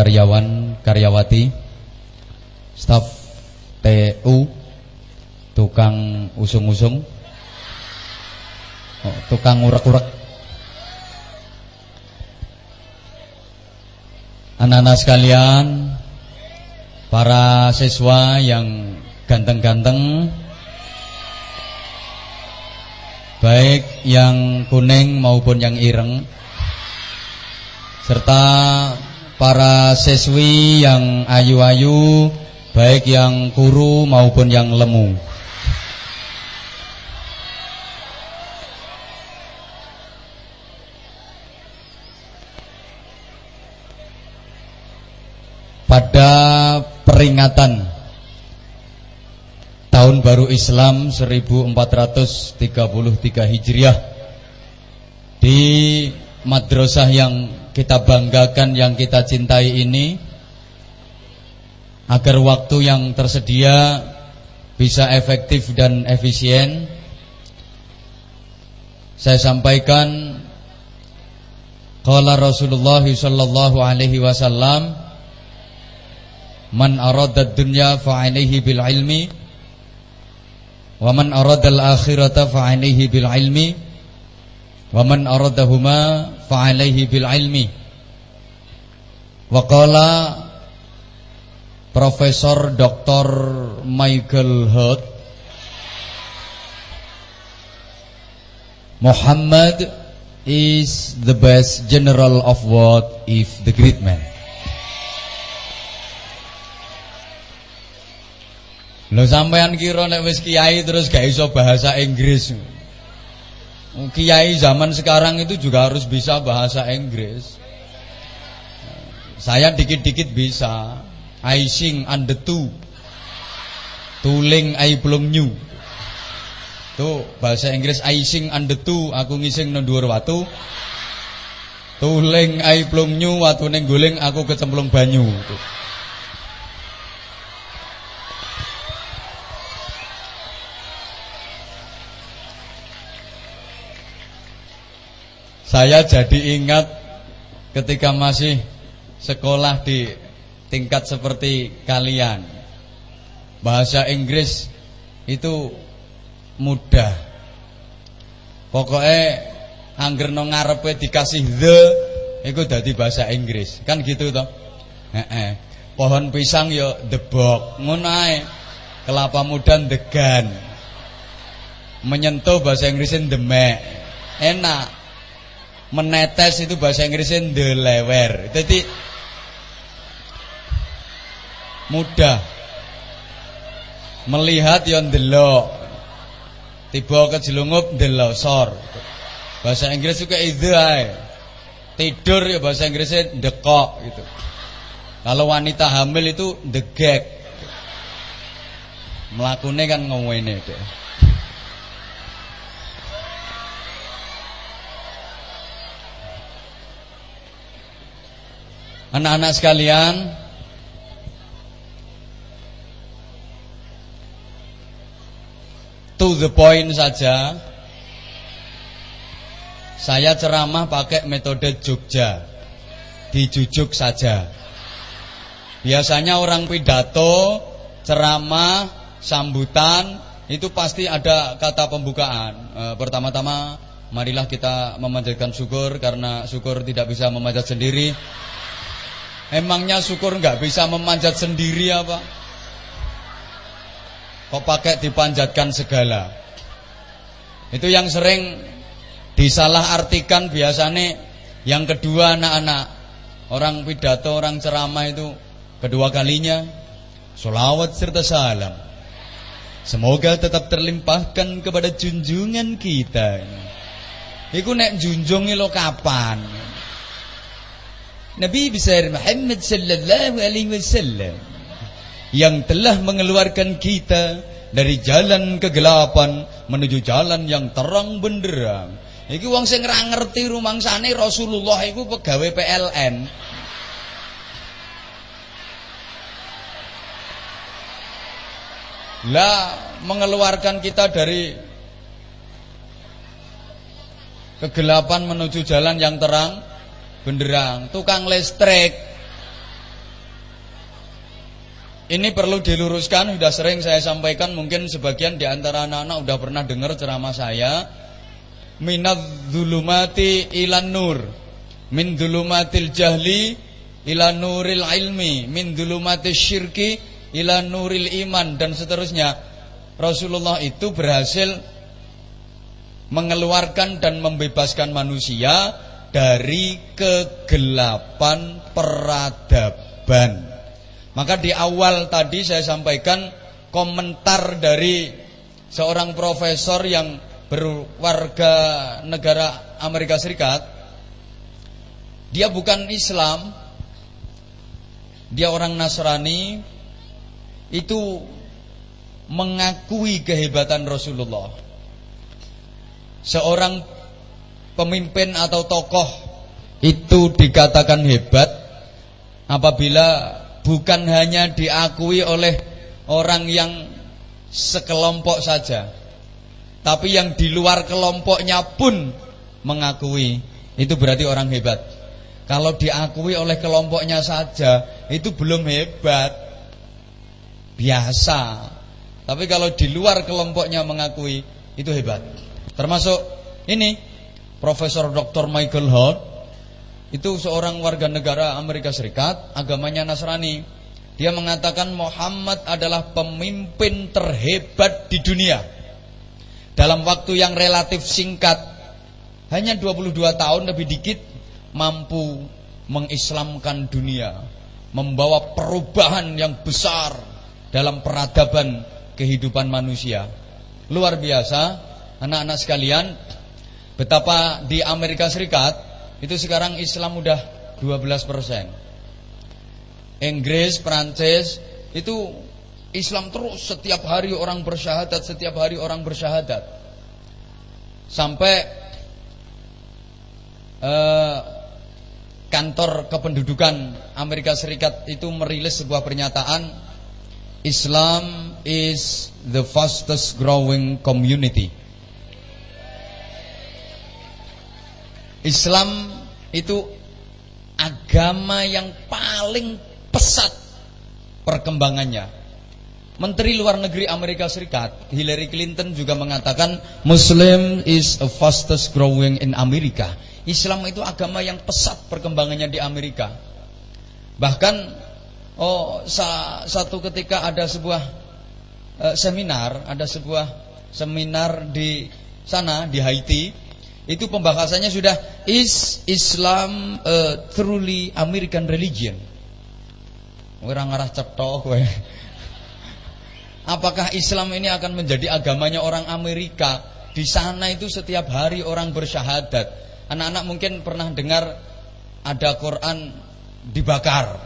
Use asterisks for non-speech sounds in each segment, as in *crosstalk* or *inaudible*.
karyawan karyawati staf TU tukang usung-usung. Oh, tukang urek-urek anak-anak sekalian para siswa yang ganteng-ganteng baik yang kuning maupun yang ireng serta para siswi yang ayu-ayu baik yang kuru maupun yang lemu. Pada peringatan tahun baru Islam 1433 Hijriah di madrasah yang kita banggakan, yang kita cintai ini agar waktu yang tersedia bisa efektif dan efisien. Saya sampaikan qala Rasulullah sallallahu alaihi wasallam man arada dunya fa bil ilmi wa man arada al akhirata fa bil ilmi wa man aradahuma fa alaihi bil ilmi wa qala Profesor Dr. Michael Hurt Muhammad is the best general of what if the great man Lo sampean kira nek wis kiai terus gak iso bahasa Inggris. Kiai zaman sekarang itu juga harus bisa bahasa Inggris. Saya dikit-dikit bisa. I sing under two. Tuling I belum new. Tuh bahasa Inggris I sing under two. Aku ngising nang dhuwur watu. Tuling I belum new. Watu neng guling aku kecemplung banyu. Tuh. Saya jadi ingat ketika masih sekolah di tingkat seperti kalian. Bahasa Inggris itu mudah. Pokoknya angger no ngarepe dikasih the itu dadi bahasa Inggris. Kan gitu toh? Heeh. Pohon pisang yo the box, ngono ae. Kelapa muda degan. Menyentuh bahasa Inggrisnya demek. Enak menetes itu bahasa Inggrisnya ndelewer. Jadi mudah. Melihat yang ndelok. Tiba kejelungup ndelosor. Bahasa Inggris juga itu ae. Tidur ya bahasa Inggrisnya dekok gitu. Kalau wanita hamil itu degek. Melakukannya kan ngomongin deh. Anak-anak sekalian To the point saja. Saya ceramah pakai metode Jogja. Dijujuk saja. Biasanya orang pidato Ceramah Sambutan Itu pasti ada kata pembukaan. E, Pertama-tama Marilah kita memanjatkan syukur Karena syukur tidak bisa memanjat sendiri Emangnya syukur nggak bisa memanjat sendiri apa? Kok pakai dipanjatkan segala? Itu yang sering disalah artikan biasanya yang kedua anak-anak orang pidato, orang ceramah itu kedua kalinya solawat serta salam. Semoga tetap terlimpahkan kepada junjungan kita. Iku nek junjungi lo kapan? Nabi besar Muhammad sallallahu alaihi wasallam yang telah mengeluarkan kita dari jalan kegelapan menuju jalan yang terang benderang. Iki wong sing ora ngerti rumangsane Rasulullah iku pegawai PLN. Lah mengeluarkan kita dari kegelapan menuju jalan yang terang benderang, tukang listrik. ini perlu diluruskan, sudah sering saya sampaikan, mungkin sebagian di antara anak-anak sudah pernah dengar ceramah saya. Minad zulumati ilan nur. Min zulumatil jahli ila nuril ilmi, min zulumatil syirki ila nuril iman dan seterusnya. Rasulullah itu berhasil mengeluarkan dan membebaskan manusia dari kegelapan peradaban. Maka di awal tadi saya sampaikan komentar dari seorang profesor yang berwarga negara Amerika Serikat. Dia bukan Islam, dia orang Nasrani, itu mengakui kehebatan Rasulullah. Seorang pemimpin atau tokoh itu dikatakan hebat apabila bukan hanya diakui oleh orang yang sekelompok saja, tapi yang di luar kelompoknya pun mengakui. Itu berarti orang hebat. Kalau diakui oleh kelompoknya saja, itu belum hebat. Biasa. Tapi kalau di luar kelompoknya mengakui, itu hebat. Termasuk ini Profesor Dr. Michael Hort itu seorang warga negara Amerika Serikat, agamanya Nasrani. Dia mengatakan Muhammad adalah pemimpin terhebat di dunia. Dalam waktu yang relatif singkat, hanya 22 tahun lebih dikit mampu mengislamkan dunia, membawa perubahan yang besar dalam peradaban kehidupan manusia. Luar biasa, anak-anak sekalian, betapa di Amerika Serikat itu sekarang Islam udah 12 persen. Inggris, Prancis itu Islam terus setiap hari orang bersyahadat, setiap hari orang bersyahadat. Sampai eh, kantor kependudukan Amerika Serikat itu merilis sebuah pernyataan Islam is the fastest growing community. Islam itu agama yang paling pesat perkembangannya. Menteri Luar Negeri Amerika Serikat Hillary Clinton juga mengatakan Muslim is a fastest growing in Amerika. Islam itu agama yang pesat perkembangannya di Amerika. Bahkan oh sa satu ketika ada sebuah uh, seminar, ada sebuah seminar di sana di Haiti itu pembahasannya sudah is Islam a truly American religion. Orang arah cetok gue. Apakah Islam ini akan menjadi agamanya orang Amerika? Di sana itu setiap hari orang bersyahadat. Anak-anak mungkin pernah dengar ada Quran dibakar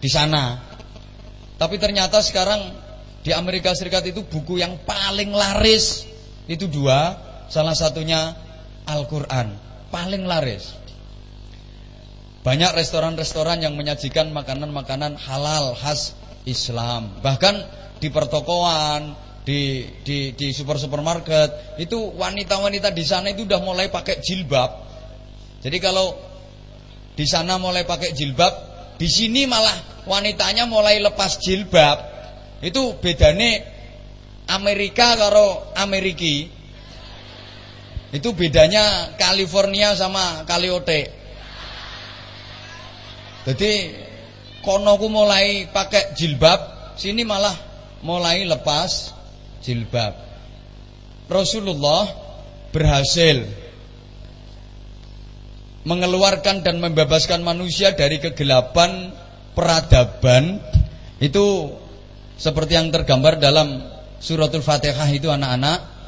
di sana. Tapi ternyata sekarang di Amerika Serikat itu buku yang paling laris itu dua, salah satunya Al-Quran Paling laris Banyak restoran-restoran yang menyajikan makanan-makanan halal khas Islam Bahkan di pertokoan di di di super supermarket itu wanita-wanita di sana itu udah mulai pakai jilbab. Jadi kalau di sana mulai pakai jilbab, di sini malah wanitanya mulai lepas jilbab. Itu bedane Amerika karo Ameriki. Itu bedanya California sama Kaliote. Jadi kono ku mulai pakai jilbab, sini malah mulai lepas jilbab. Rasulullah berhasil mengeluarkan dan membebaskan manusia dari kegelapan peradaban itu seperti yang tergambar dalam suratul Fatihah itu anak-anak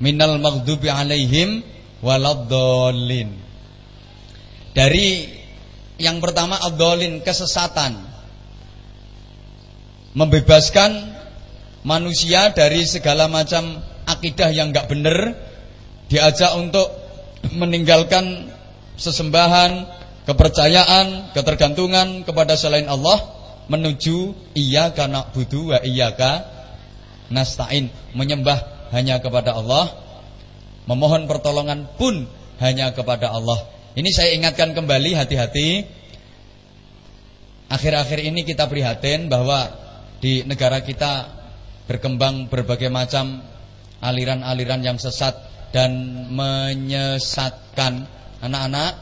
minal maghdubi alaihim waladdallin. Dari yang pertama adolin kesesatan. Membebaskan manusia dari segala macam akidah yang enggak benar, diajak untuk meninggalkan sesembahan, kepercayaan, ketergantungan kepada selain Allah menuju iya karena butuh wa iyyaka nasta'in, menyembah hanya kepada Allah Memohon pertolongan pun hanya kepada Allah Ini saya ingatkan kembali hati-hati Akhir-akhir ini kita prihatin bahwa di negara kita berkembang berbagai macam aliran-aliran yang sesat dan menyesatkan anak-anak.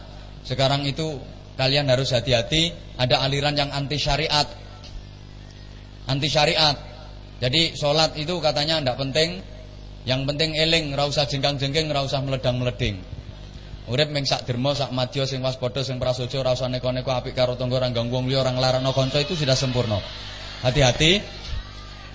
Sekarang itu kalian harus hati-hati ada aliran yang anti syariat. Anti syariat. Jadi sholat itu katanya tidak penting. Yang penting eling, ora usah jengkang-jengking, ora usah meledang-meleding. Urip ming sak derma sak madya sing waspada sing prasaja ora usah neko-neko apik karo tangga ora ganggu wong liya ora kanca itu sudah sempurna. Hati-hati.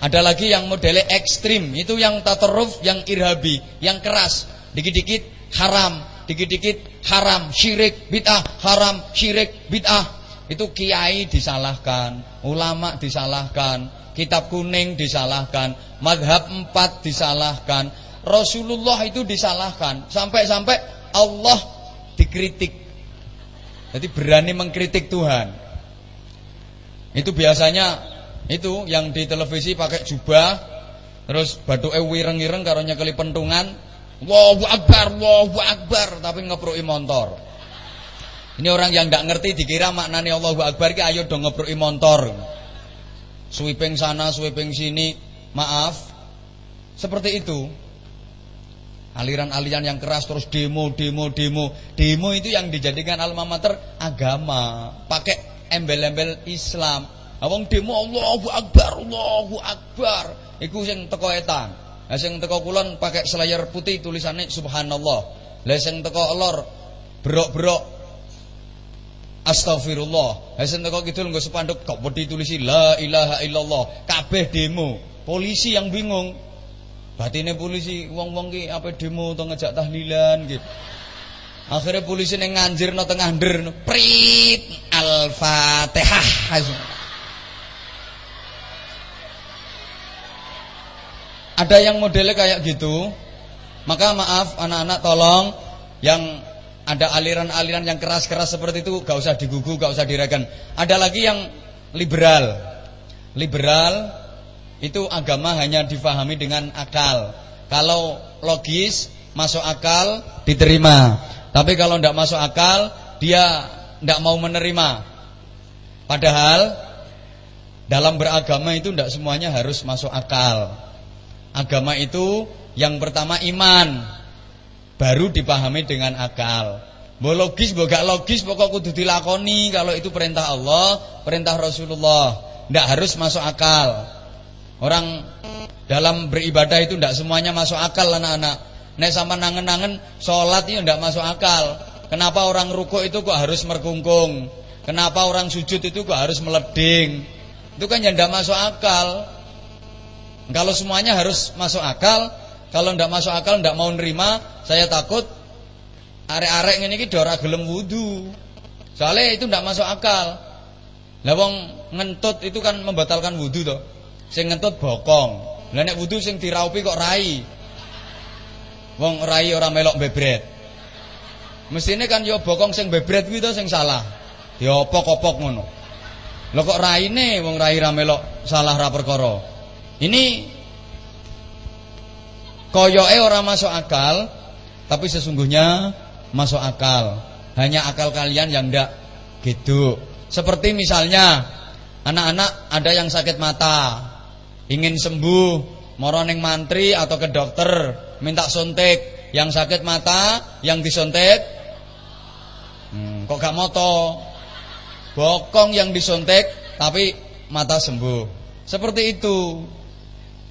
Ada lagi yang modelnya ekstrim, itu yang tataruf, yang irhabi, yang keras, dikit-dikit haram, dikit-dikit haram, syirik, bid'ah, haram, syirik, bid'ah. Itu kiai disalahkan, ulama disalahkan, kitab kuning disalahkan, madhab empat disalahkan, Rasulullah itu disalahkan, sampai-sampai Allah dikritik. Jadi berani mengkritik Tuhan. Itu biasanya itu yang di televisi pakai jubah terus batuke wireng-ireng karo nyekeli pentungan Allahu akbar Allahu akbar tapi ngepruki motor ini orang yang tidak ngerti dikira maknanya Allahu akbar ki ayo dong ngepruki motor sweeping sana sweeping sini. Maaf. Seperti itu. Aliran-aliran yang keras terus demo demo demo. Demo itu yang dijadikan alma mater agama. Pakai embel-embel Islam. Awang demo Allahu Akbar, Allahu Akbar. Iku sing teko etan. Lah sing teko kulon pakai selayar putih tulisannya Subhanallah. Lah sing teko lor berok-berok Astagfirullah. Lah sing teko kidul nggo sepanduk kok wedi tulisi la ilaha illallah. Kabeh demo. Polisi yang bingung. Batine polisi wong-wong ki apa demo atau ngejak tahlilan gitu. Akhirnya polisi neng nganjir no tengah der prit al-fatihah. Ada yang modelnya kayak gitu. Maka maaf anak-anak tolong yang ada aliran-aliran yang keras-keras seperti itu gak usah digugu, gak usah direken. Ada lagi yang liberal. Liberal itu agama hanya difahami dengan akal. Kalau logis masuk akal diterima. Tapi kalau tidak masuk akal dia tidak mau menerima. Padahal dalam beragama itu tidak semuanya harus masuk akal. Agama itu yang pertama iman Baru dipahami dengan akal. Mau logis, mau gak logis Pokok kudu dilakoni Kalau itu perintah Allah, perintah Rasulullah. Tidak harus masuk akal. Orang dalam beribadah itu tidak semuanya masuk akal anak-anak. Nek sama nangen-nangen Sholat itu tidak masuk akal. Kenapa orang ruko itu kok harus merkungkung? Kenapa orang sujud itu kok harus meleding? Itu kan yang tidak masuk akal. Kalau semuanya harus masuk akal, kalau tidak masuk akal tidak mau nerima, saya takut arek-arek ini kita ora gelem wudu. Soalnya itu tidak masuk akal. Lah wong ngentut itu kan membatalkan wudu toh. Sing ngentut bokong. Lah nek wudu sing diraupi kok rai. Wong rai ora melok bebret. Mestine kan yo bokong sing bebret kuwi to sing salah. Diopok-opok ngono. Lho kok raine wong rai ra melok salah ra perkara. Ini koyoke orang masuk akal, tapi sesungguhnya masuk akal. Hanya akal kalian yang ndak gitu. Seperti misalnya anak-anak ada yang sakit mata, ingin sembuh, moroning mantri atau ke dokter, minta suntik. Yang sakit mata, yang disuntik, hmm, kok gak moto, bokong yang disuntik, tapi mata sembuh. Seperti itu.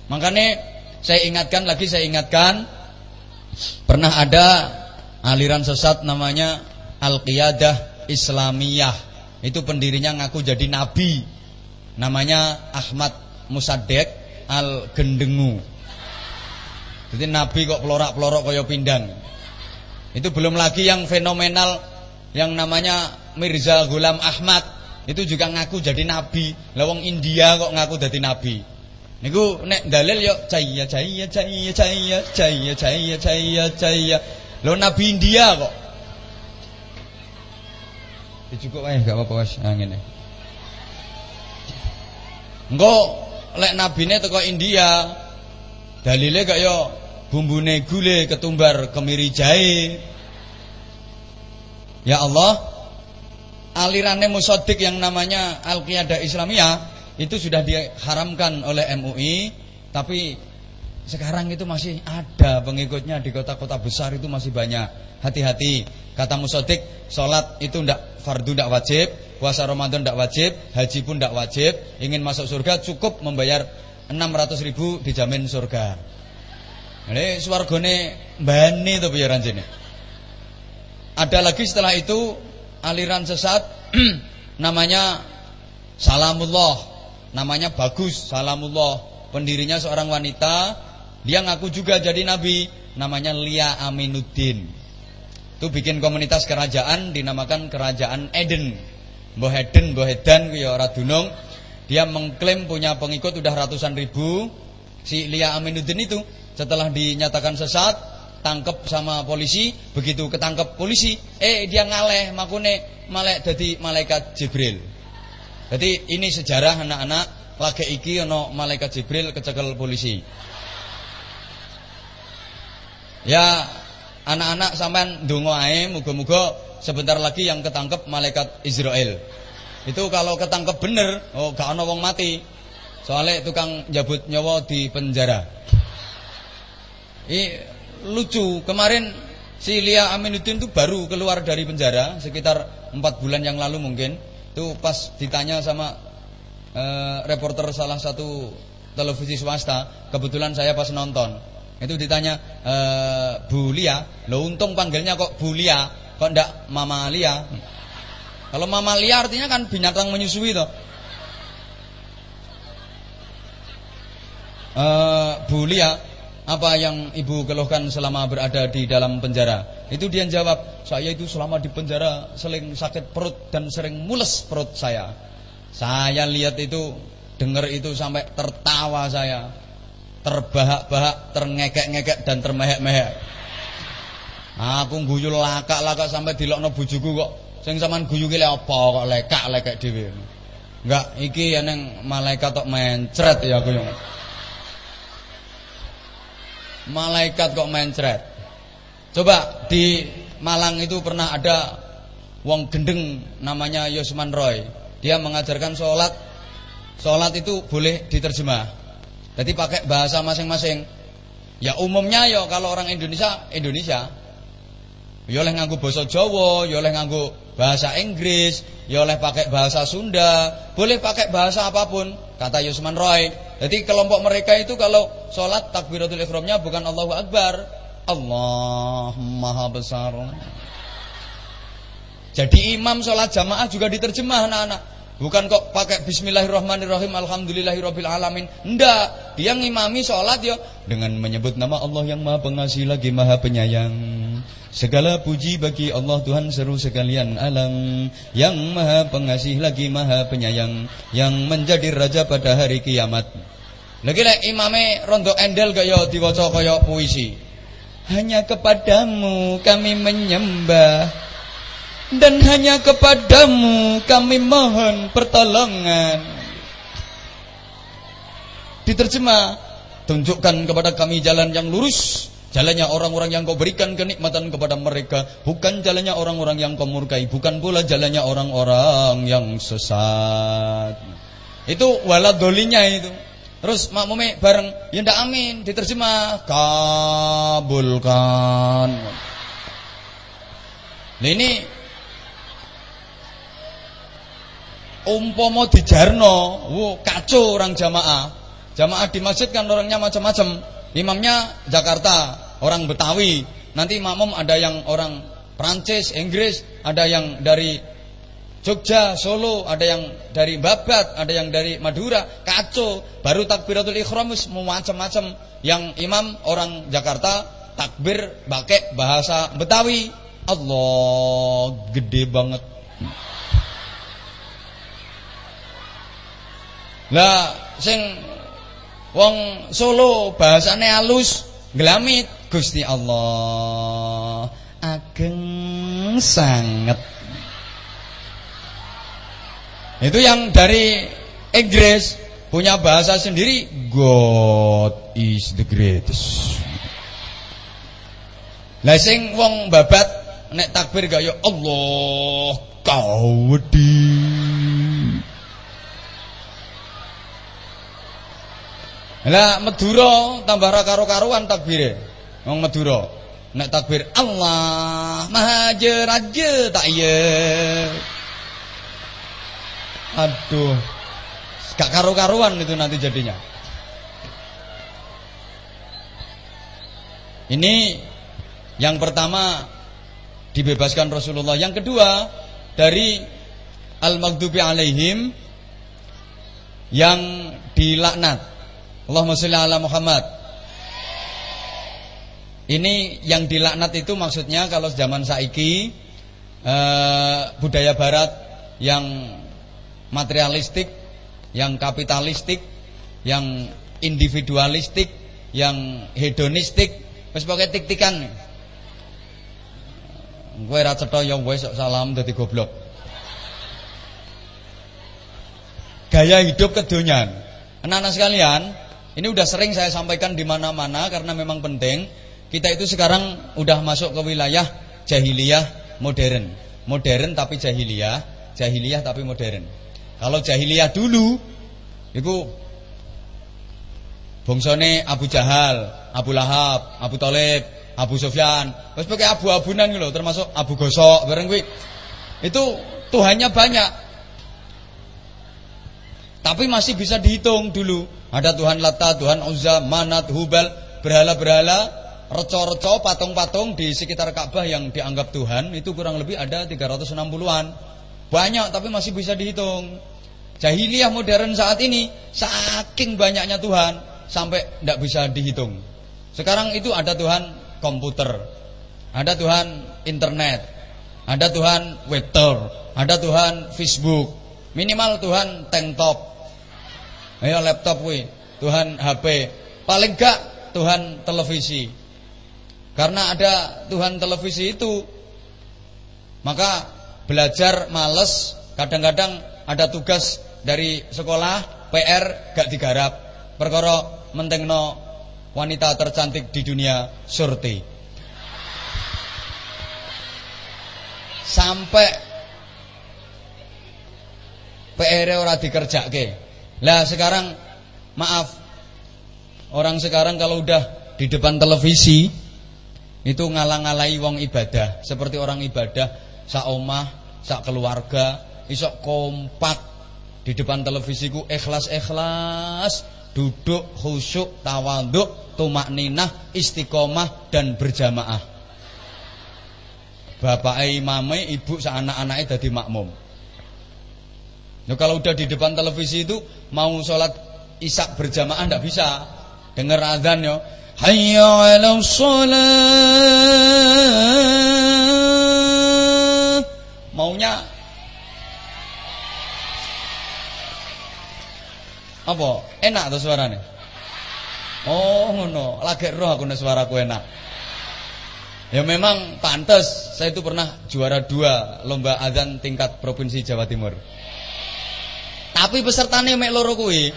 Makanya saya ingatkan lagi saya ingatkan pernah ada aliran sesat namanya Al-Qiyadah Islamiyah. Itu pendirinya ngaku jadi nabi. Namanya Ahmad Musadek Al-Gendengu. Jadi nabi kok pelorak-pelorok kaya pindang. Itu belum lagi yang fenomenal yang namanya Mirza Ghulam Ahmad. Itu juga ngaku jadi nabi. Lawang India kok ngaku jadi nabi. Niku nek dalil yo caya caya caya caya caya caya caya caya. Lo Nabi India kok. Ya cukup ae gak apa-apa wis ah, ngene. Engko lek nabine teko India dalile gak yo bumbune gule ketumbar kemiri jahe. Ya Allah, alirannya musodik yang namanya Al-Qiyadah Islamiyah itu sudah diharamkan oleh MUI, tapi sekarang itu masih ada pengikutnya di kota-kota besar itu masih banyak. Hati-hati. Kata Musodik, sholat itu ndak fardu ndak wajib, puasa Ramadan ndak wajib, haji pun ndak wajib. Ingin masuk surga cukup membayar 600 ribu dijamin surga. Ini swargone bani itu bayaran sini. Ada lagi setelah itu aliran sesat *clears throat* namanya Salamullah namanya bagus Salamullah. Pendirinya seorang wanita. Dia ngaku juga jadi nabi. Namanya Lia Aminuddin. Itu bikin komunitas kerajaan dinamakan kerajaan Eden. Mbah Eden Mbah Edan ya dia mengklaim punya pengikut udah ratusan ribu. Si Lia Aminuddin itu setelah dinyatakan sesat tangkep sama polisi. Begitu ketangkep polisi eh dia ngaleh makune malek jadi malaikat Jibril jadi ini sejarah anak-anak lagi iki ono malaikat Jibril kecekel polisi. Ya anak-anak sampean ndonga ae muga-muga sebentar lagi yang ketangkep malaikat Israel. Itu kalau ketangkep bener, oh gak ono wong mati. Soalnya tukang jabut nyawa di penjara. Ini lucu, kemarin si Lia Aminuddin itu baru keluar dari penjara sekitar empat bulan yang lalu mungkin. Itu pas ditanya sama e, reporter salah satu televisi swasta, kebetulan saya pas nonton. Itu ditanya e, Bu Lia, lo untung panggilnya kok Bu Lia, kok ndak Mama Lia? Kalau Mama Lia artinya kan binatang menyusui toh. E, Bu Lia, apa yang ibu keluhkan selama berada di dalam penjara? Itu dia jawab, saya itu selama di penjara sering sakit perut dan sering mules perut saya. Saya lihat itu, dengar itu sampai tertawa saya. Terbahak-bahak, terngekek-ngekek dan termehek-mehek. Aku guyu lakak-lakak sampai dilokno bojoku kok. Sing sampean guyu ki apa kok lekak-lekek dhewe. Enggak, iki ya neng malaikat kok mencret ya aku yang. Malaikat kok mencret. Coba di Malang itu pernah ada wong gendeng namanya Yosman Roy. Dia mengajarkan sholat. Sholat itu boleh diterjemah. Jadi pakai bahasa masing-masing. Ya umumnya ya kalau orang Indonesia Indonesia. Ya oleh nganggu bahasa Jawa, ya oleh nganggu bahasa Inggris, ya oleh pakai bahasa Sunda, boleh pakai bahasa apa pun, kata Yusman Roy. Jadi kelompok mereka itu kalau sholat takbiratul ihramnya bukan Allahu Akbar, Allah maha besar. Jadi imam sholat jamaah juga diterjemah anak-anak. Bukan kok pakai Bismillahirrahmanirrahim Alhamdulillahirabbil alamin. Dia ngimami sholat ya dengan menyebut nama Allah yang Maha Pengasih lagi Maha Penyayang. Segala puji bagi Allah Tuhan seru sekalian alam yang Maha Pengasih lagi Maha Penyayang yang menjadi raja pada hari kiamat. Lagi lek imame rondo endel kaya diwaca kaya puisi. Hanya kepadamu kami menyembah. Dan hanya kepadamu kami mohon pertolongan. Diterjemah Tunjukkan kepada kami jalan yang lurus Jalannya orang-orang yang kau berikan kenikmatan kepada mereka Bukan jalannya orang-orang yang kau murkai Bukan pula jalannya orang-orang yang sesat. Itu waladolinya itu Terus makmume bareng ya ndak amin diterjemah kabulkan. Nah ini umpomo dijarno, wo kacau orang jamaah. Jamaah di masjid kan orangnya macam-macam. Imamnya Jakarta, orang Betawi. Nanti makmum ada yang orang Prancis, Inggris, ada yang dari Jogja, Solo, ada yang dari Babat, ada yang dari Madura, kacau. Baru takbiratul ikhram macam-macam. Yang imam orang Jakarta takbir pakai bahasa Betawi. Allah, gede banget. Lah sing wong Solo bahasane halus, gelamit Gusti Allah ageng sangat itu yang dari Inggris punya bahasa sendiri God is the greatest. Lah sing wong babat nek takbir gak yo Allah kau wedi. Lah Madura tambah ra karo-karuan takbire. Wong Madura. Nek takbir Allah Maha Raja tak iya. Aduh. Gak karu-karuan itu nanti jadinya. Ini yang pertama dibebaskan Rasulullah. Yang kedua dari al-maghdubi alaihim yang dilaknat Allahumma sholli ala Muhammad. Ini yang dilaknat itu maksudnya kalau zaman saiki eh, budaya barat yang materialistik, yang kapitalistik, yang individualistik, yang hedonistik, wis pokoke tik-tikan. Kowe ra cetha ya wis salam dadi goblok. Gaya hidup kedonyan. Anak-anak sekalian, ini udah sering saya sampaikan di mana-mana karena memang penting. Kita itu sekarang udah masuk ke wilayah jahiliyah modern. Modern tapi jahiliyah, jahiliyah tapi modern. Kalau jahiliyah dulu itu bongsone Abu Jahal, Abu Lahab, Abu Talib, Abu Sufyan, terus pakai abu-abunan gitu termasuk Abu Gosok bareng kuwi. Itu Tuhannya banyak. Tapi masih bisa dihitung dulu. Ada Tuhan Lata, Tuhan Uzza, Manat, Hubal, berhala-berhala, reco-reco, patung-patung di sekitar Ka'bah yang dianggap Tuhan itu kurang lebih ada 360-an. Banyak tapi masih bisa dihitung. Jahiliyah modern saat ini saking banyaknya Tuhan sampai tidak bisa dihitung. Sekarang itu ada Tuhan komputer, ada Tuhan internet, ada Tuhan Twitter, ada Tuhan Facebook, minimal Tuhan tank top, Ayo laptop kuwi, Tuhan HP. Paling gak Tuhan televisi. Karena ada Tuhan televisi itu maka belajar males, kadang-kadang ada tugas dari sekolah, PR gak digarap. Perkara mentengno wanita tercantik di dunia surti. Sampai PR ora dikerjake. Lah sekarang maaf orang sekarang kalau udah di depan televisi itu ngalang-ngalai wong ibadah seperti orang ibadah sak omah, sak keluarga, isok kompak di depan televisiku ikhlas-ikhlas, duduk khusyuk, tawaduk, tumak ninah, istiqomah dan berjamaah. Bapak imame, ibu anak-anaknya jadi makmum. Nah, kalau udah di depan televisi itu mau sholat isak berjamaah ndak bisa. Dengar azan yo. Hayya 'ala sholat. Apa? Enak tuh suaranya. Oh ngono, lagi roh aku suaraku enak. Ya memang pantas saya itu pernah juara dua lomba azan tingkat provinsi Jawa Timur. Tapi pesertane mek loro kuwi.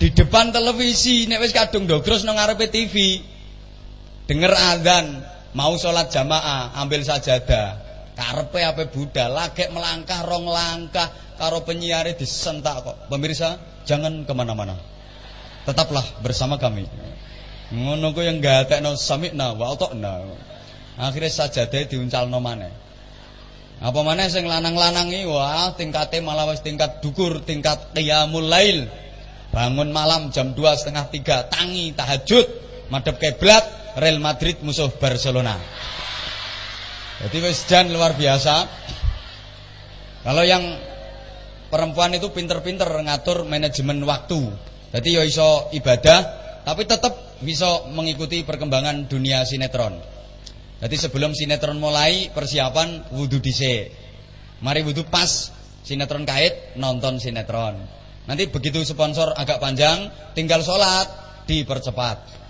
Di depan televisi nek wis kadung ndogros nang TV. Denger adzan, mau sholat jamaah, ambil sajadah. Karepe ape budal, lagek melangkah rong langkah karo penyiare disentak kok. Pemirsa, jangan ke mana-mana. Tetaplah bersama kami. Ngono ku yang gatekno sami'na wa ata'na. Akhirnya sajadah diuncalno maneh. Apa maneh sing lanang-lanang wah tingkate malah tingkat dukur, tingkat qiyamul lail. Bangun malam jam 2 setengah 3 tangi tahajud madhep kiblat Real Madrid musuh Barcelona. Jadi wis luar biasa. Kalau yang perempuan itu pinter-pinter ngatur manajemen waktu. Jadi ya iso ibadah tapi tetap bisa mengikuti perkembangan dunia sinetron. Jadi sebelum sinetron mulai persiapan wudhu dhisik. Mari wudhu pas sinetron kait nonton sinetron. Nanti begitu sponsor agak panjang tinggal sholat dipercepat.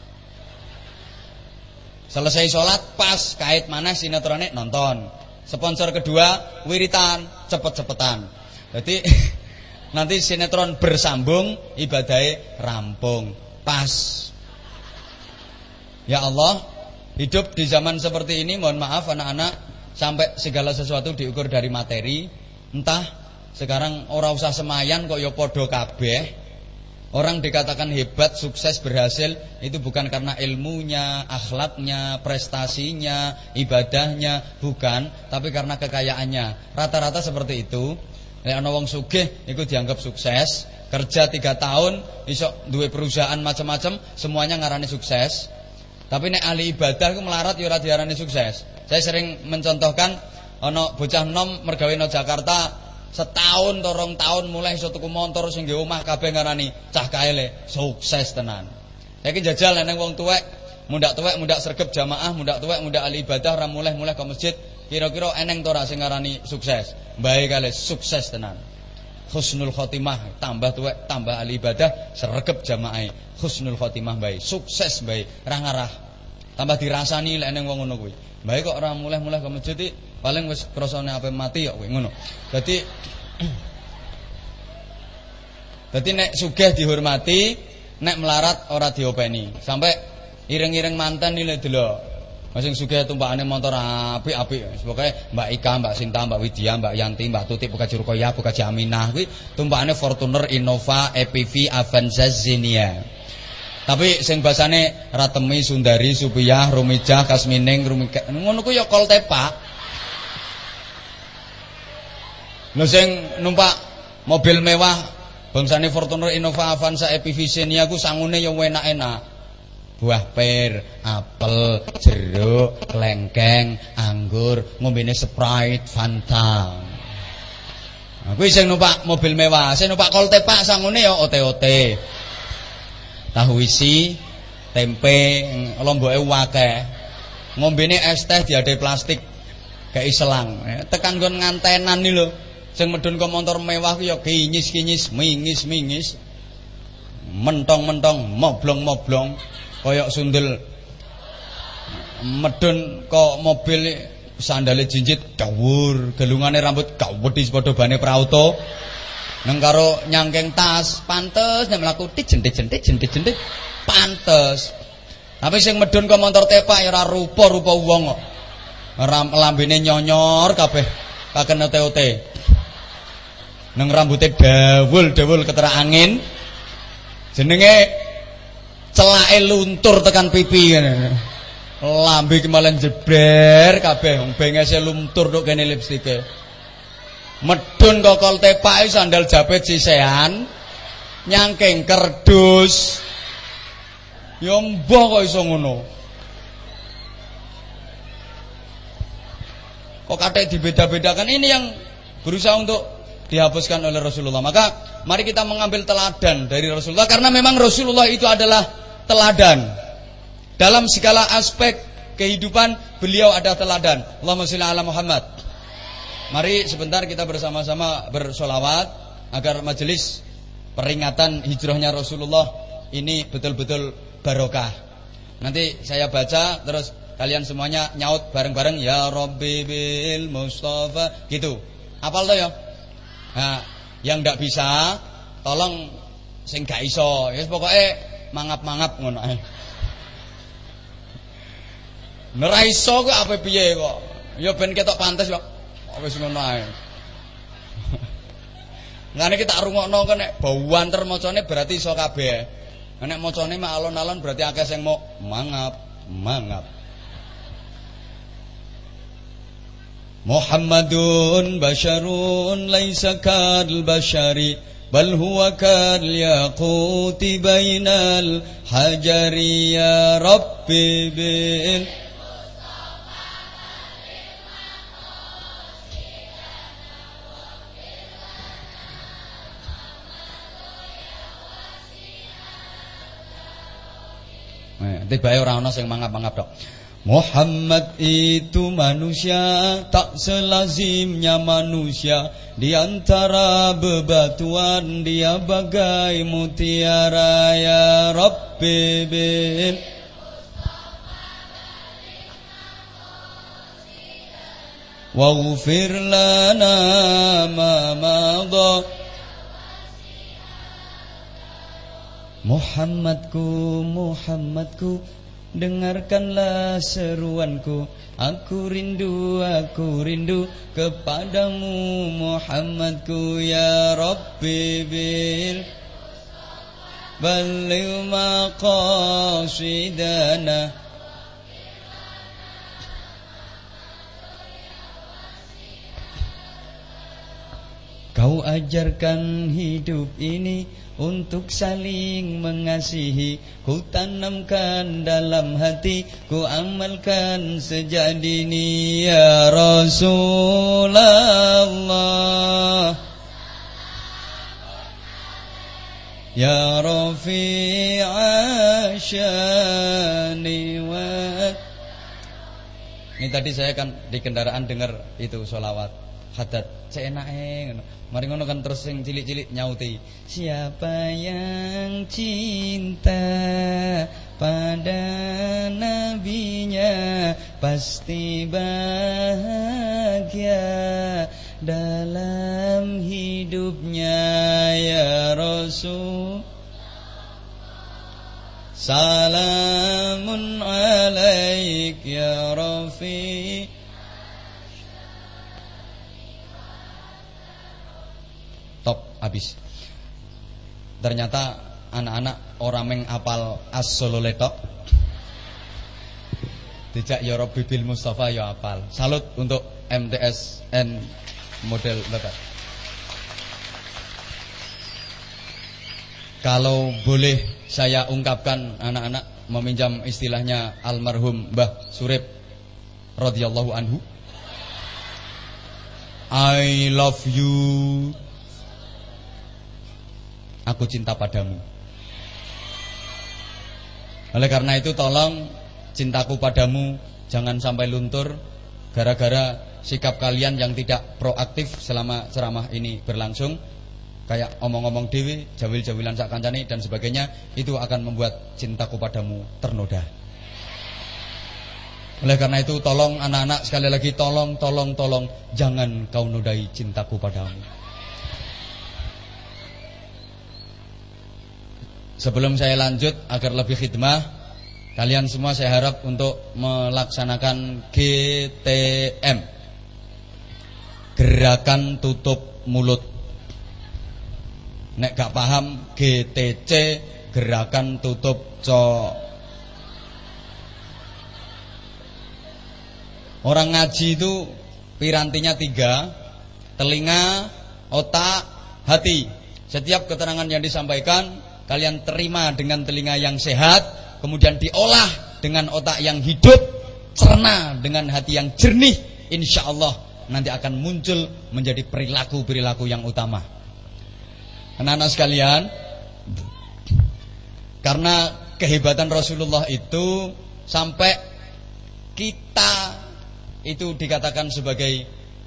Selesai sholat pas kait mana sinetronnya nonton. Sponsor kedua wiritan cepet-cepetan. Jadi *laughs* nanti sinetron bersambung ibadahnya rampung pas. Ya Allah Hidup di zaman seperti ini mohon maaf anak-anak sampai segala sesuatu diukur dari materi, entah sekarang orang usah semayan kok ya padha kabeh. Orang dikatakan hebat, sukses, berhasil itu bukan karena ilmunya, akhlaknya, prestasinya, ibadahnya, bukan, tapi karena kekayaannya. Rata-rata seperti itu. Nek ana wong sugih iku dianggap sukses, kerja tiga tahun iso duwe perusahaan macam-macam, semuanya ngarani sukses. Tapi nek ahli ibadah iku melarat ya ora diarani sukses. Saya sering mencontohkan ana bocah nom mergawe Jakarta setahun torong tahun mulai iso tuku motor sing nggo omah kabeh ngarani cah kaele sukses tenan. Saiki jajal nek wong tuwek mundak tuwek mundak sergep jamaah mundak tuwek mundak ahli ibadah ora mulai-mulai ke masjid kira-kira eneng to ora sing ngarani sukses. Bae kale sukses tenan. Husnul khotimah tambah tuwek tambah ahli ibadah sergep jamaah. Husnul khotimah bae sukses bae ra ngarah. Tambah dirasani lek eneng wong ngono. Bae kok ora mulai-mulai ke masjid paling wis krasane ape mati ya kuwi ngono. Dadi *clears throat* Dadi nek sugih dihormati, nek melarat ora diopeni. Sampai ireng-ireng mantan nilai delok. Masing sugih tumpakane motor apik-apik. Pokoke Mbak Ika, Mbak Sinta, Mbak Widya, Mbak Yanti, Mbak Tuti, Buka Jurkoya, Buka Jaminah kuwi tumpakane Fortuner, Innova, EPV, Avanza, Xenia. Tapi sing basane Ratemi, Sundari, Supiyah, Rumijah, Kasmining, Rumika. Ngono ku ya kol tepak. Lho sing numpak mobil mewah bangsane Fortuner, Innova, Avanza, EPV, Xenia ku sangune ya enak-enak buah pir, apel, jeruk, lengkeng, anggur, ngombene Sprite, Fanta. Nah, kuwi sing numpak mobil mewah, sing numpak kol tepak sangune ya ote-ote. Tahu isi, tempe, lomboke akeh. Ngombene es teh diade plastik kayak selang. Tekan gon ngantenan nih lho. Sing medun ke motor mewah ku ya kinyis-kinyis, mingis-mingis. Mentong-mentong, moblong-moblong koyok sundel. Medun kok mobil sandale jinjit dawur. Gelungane rambut kawedhi padha bane prauto. Nang karo nyangkeng tas pantes. Nek mlaku dijentik-jentik jentik-jentik pantes. Tapi sing medun kok motor tepak ya ora rupa-rupa wong kok. Lambene nyonyor kabeh kaken nang rambutnya dawul-dawul ketera angin jenenge celake luntur tekan pipi ngene. Lambe malah jebrer kabeh bengese luntur tok kene. Medun kokol tepak sandal japit sisean. Nyangking kerdus. Ya mbah kok iso ngono. Kok katek dibeda-bedakan ini yang berusaha untuk dihapuskan oleh Rasulullah. Maka mari kita mengambil teladan dari Rasulullah karena memang Rasulullah itu adalah teladan. Dalam segala aspek kehidupan beliau ada teladan. Allahumma sholli ala Muhammad. Mari sebentar kita bersama-sama bersolawat agar majelis peringatan hijrahnya Rasulullah ini betul-betul barokah. Nanti saya baca terus kalian semuanya nyaut bareng-bareng ya Rabbi bil Mustafa gitu. Apal tuh ya? Nah, yang tidak bisa tolong sing gak iso. Ya pokoknya mangap-mangap ngono ae. Nera iso kok apa piye kok. Ya ben ketok pantes kok. Wis ngono ae. *laughs* Ngene kita rungokno kok nek bawanter macane berarti iso kabeh. Nek macane mak alon-alon berarti akeh sing mau mangap, mangap. Muhammadun basyarun laisa kal basyari بل هو كالياقوت بين الحجر يا ربي بال Nanti bae ora ana sing mangap-mangap tok. Muhammad itu manusia tak selazimnya manusia. Di antara bebatuan dia bagai mutiara ya Rabbi bin. Waghfir lana ma madha. Muhammadku Muhammadku Dengarkanlah seruanku. Aku rindu, aku rindu Kepadamu Muhammadku Ya Rabbi bil. Balil maqasidana Kau ajarkan hidup ini untuk saling mengasihi. Ku tanamkan dalam hati Ku amalkan sejak dini Ya Rasulullah Ya Rafi'a syani Ini tadi saya kan di kendaraan dengar itu solawat hadat ngono. Mari ngono kan terus sing cilik-cilik nyauti. Siapa yang cinta pada nabinya pasti bahagia dalam hidupnya ya Rasul. Salamun alaik ya Rafi habis. Ternyata anak-anak orang mengapal as-solo letok. Dijak ya Rabbi bil Mustafa ya apal. Salut untuk MTSN model letok. Kalau boleh saya ungkapkan anak-anak meminjam istilahnya almarhum Mbah Surip radhiyallahu anhu. I love you aku cinta padamu. Oleh karena itu tolong cintaku padamu jangan sampai luntur gara-gara sikap kalian yang tidak proaktif selama ceramah ini berlangsung kayak omong-omong dewi, jawil-jawilan sak kancani dan sebagainya itu akan membuat cintaku padamu ternoda. Oleh karena itu tolong anak-anak sekali lagi tolong tolong tolong jangan kau nodai cintaku padamu. Sebelum saya lanjut agar lebih khidmah Kalian semua saya harap untuk melaksanakan GTM Gerakan tutup mulut. Nek gak paham GTC Gerakan tutup co Orang ngaji itu pirantinya tiga Telinga, otak, hati. Setiap keterangan yang disampaikan kalian terima dengan telinga yang sehat, kemudian diolah dengan otak yang hidup, cerna dengan hati yang jernih, insya Allah nanti akan muncul menjadi perilaku-perilaku yang utama. Anak-anak sekalian, karena kehebatan Rasulullah itu sampai kita itu dikatakan sebagai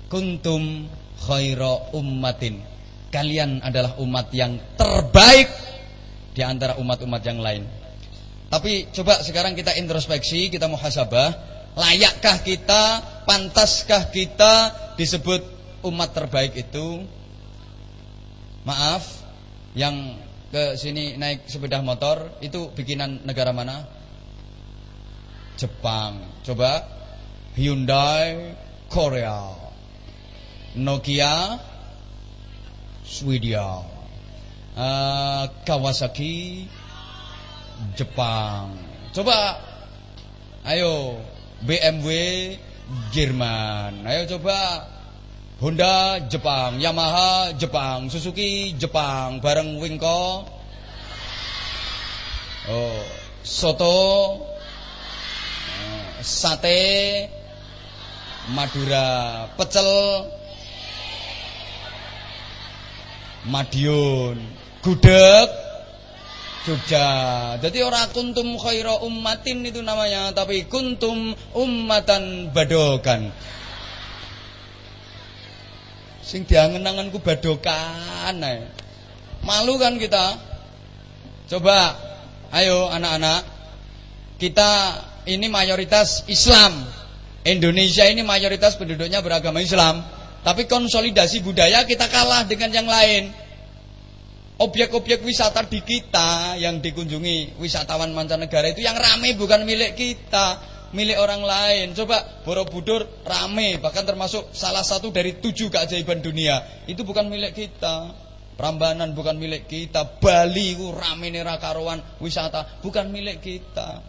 kuntum khaira ummatin. Kalian adalah umat yang terbaik di antara umat-umat yang lain. Tapi coba sekarang kita introspeksi, kita muhasabah, layakkah kita, pantaskah kita disebut umat terbaik itu? Maaf, yang ke sini naik sepeda motor itu bikinan negara mana? Jepang. Coba Hyundai Korea. Nokia Swedia uh, Kawasaki Jepang. Coba ayo BMW Jerman. Ayo coba Honda Jepang, Yamaha Jepang, Suzuki Jepang, bareng Wingko. Oh, soto. Uh, sate. Madura, pecel. Madiun gudeg Jogja. Jadi orang kuntum khaira ummatin itu namanya, tapi kuntum ummatan badokan. Sing diangen-angenku badokan ae. Malu kan kita? Coba ayo anak-anak. Kita ini mayoritas Islam. Indonesia ini mayoritas penduduknya beragama Islam. Tapi konsolidasi budaya kita kalah dengan yang lain. Objek-objek wisata di kita yang dikunjungi wisatawan mancanegara itu yang ramai bukan milik kita, milik orang lain. Coba Borobudur ramai, bahkan termasuk salah satu dari tujuh keajaiban dunia. Itu bukan milik kita. Prambanan bukan milik kita, Bali ku rame karuan wisata bukan milik kita.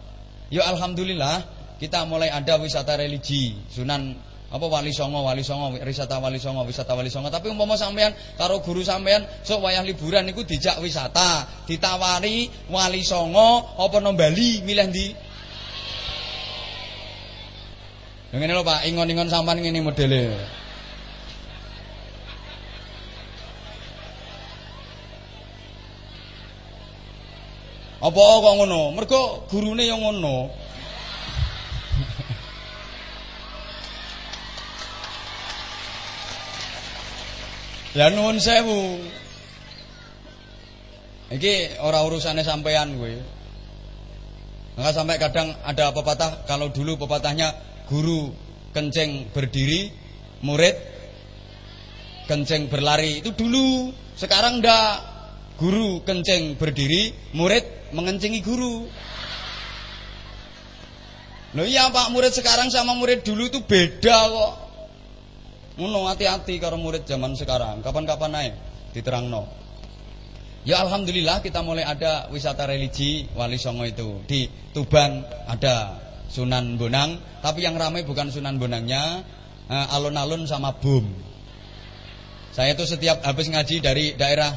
Ya alhamdulillah kita mulai ada wisata religi, Sunan apa wali songo wali songo wisata wali songo wisata wali songo tapi umpama sampean karo guru sampean sok wayah liburan niku dijak wisata ditawari wali songo apa no Bali milih ndi ngene lho Pak ingon-ingon sampean ngene modele Apa kok ngono? Mergo gurune yang ngono. Ya nuwun sewu. Iki ora urusane sampean gue. Maka sampai kadang ada pepatah kalau dulu pepatahnya guru kenceng berdiri, murid kenceng berlari itu dulu. Sekarang ndak. Guru kenceng berdiri, murid mengencengi guru. Loh iya Pak, murid sekarang sama murid dulu itu beda kok. Ngono hati-hati karo murid zaman sekarang. Kapan-kapan naik diterangno. Ya alhamdulillah kita mulai ada wisata religi Wali Songo itu. Di Tuban ada Sunan Bonang, tapi yang ramai bukan Sunan Bonangnya, eh, alun-alun sama bom. Saya itu setiap habis ngaji dari daerah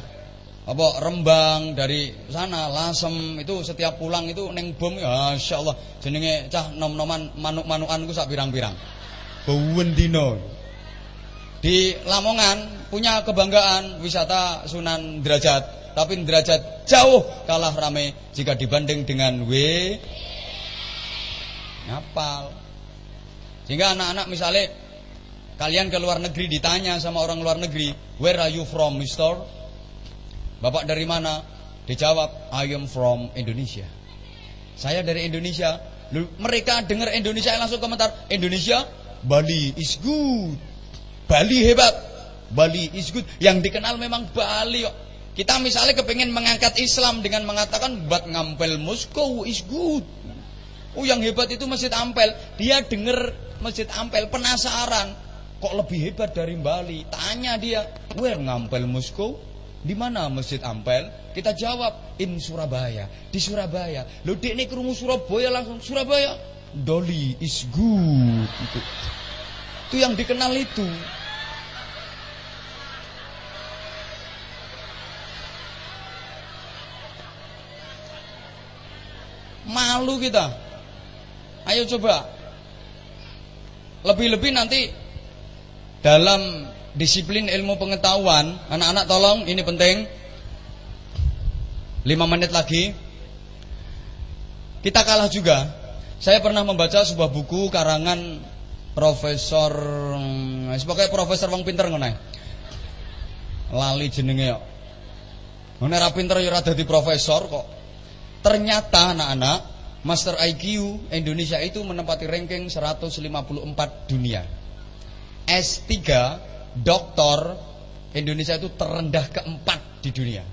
apa Rembang dari sana Lasem itu setiap pulang itu neng bom ya Allah jenenge cah nom-noman manuk-manukan ku sak pirang-pirang. Bawen dino. Di Lamongan punya kebanggaan wisata Sunan Derajat, tapi Derajat jauh kalah ramai jika dibanding dengan W ngapal. Sehingga anak-anak misalnya kalian ke luar negeri ditanya sama orang luar negeri, "Where are you from, Mister?" Bapak dari mana? Dijawab, "I am from Indonesia." Saya dari Indonesia. Mereka dengar Indonesia langsung komentar, "Indonesia, Bali is good." Bali hebat. Bali is good. Yang dikenal memang Bali kok. Kita misalnya kepengen mengangkat Islam dengan mengatakan buat ngampel Moskow is good. Oh yang hebat itu Masjid Ampel. Dia dengar Masjid Ampel penasaran. Kok lebih hebat dari Bali? Tanya dia, where ngampel Moskow? Di mana Masjid Ampel? Kita jawab, in Surabaya. Di Surabaya. Loh dek ini kerungu Surabaya langsung. Surabaya. Doli is good. Itu, itu yang dikenal itu. Malu kita. Ayo coba. Lebih-lebih nanti dalam disiplin ilmu pengetahuan, anak-anak tolong ini penting. 5 menit lagi. Kita kalah juga. Saya pernah membaca sebuah buku karangan Profesor sebagai profesor wong pinter ngono Lali jenenge yo. Ngono ra pinter yo ora dadi profesor kok. Ternyata anak-anak Master IQ Indonesia itu menempati ranking 154 dunia. S3 doktor Indonesia itu terendah keempat di dunia.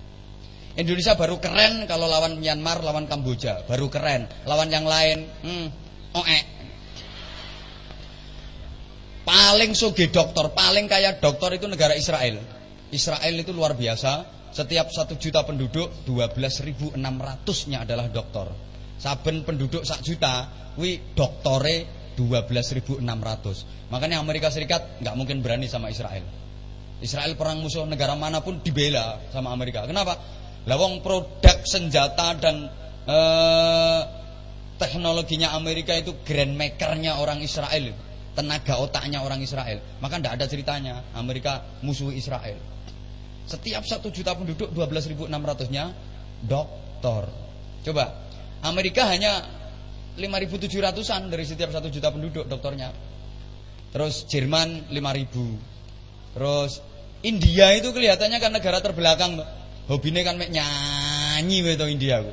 Indonesia baru keren kalau lawan Myanmar, lawan Kamboja, baru keren. Lawan yang lain, hmm, oek. Paling suge dokter, paling kaya dokter itu negara Israel. Israel itu luar biasa. Setiap satu juta penduduk 12.600-nya adalah dokter. Saben penduduk sak juta, wi doktore 12.600. Makanya Amerika Serikat nggak mungkin berani sama Israel. Israel perang musuh negara mana pun dibela sama Amerika. Kenapa? Lawang produk senjata dan eh, teknologinya Amerika itu grand makernya orang Israel. Tenaga otaknya orang Israel. Maka tidak ada ceritanya Amerika musuh Israel. Setiap satu juta penduduk 12.600-nya dokter. Coba, Amerika hanya 5.700-an dari setiap satu juta penduduk dokternya. Terus Jerman 5.000. Terus India itu kelihatannya kan negara terbelakang. Hobinya kan nyanyi itu India.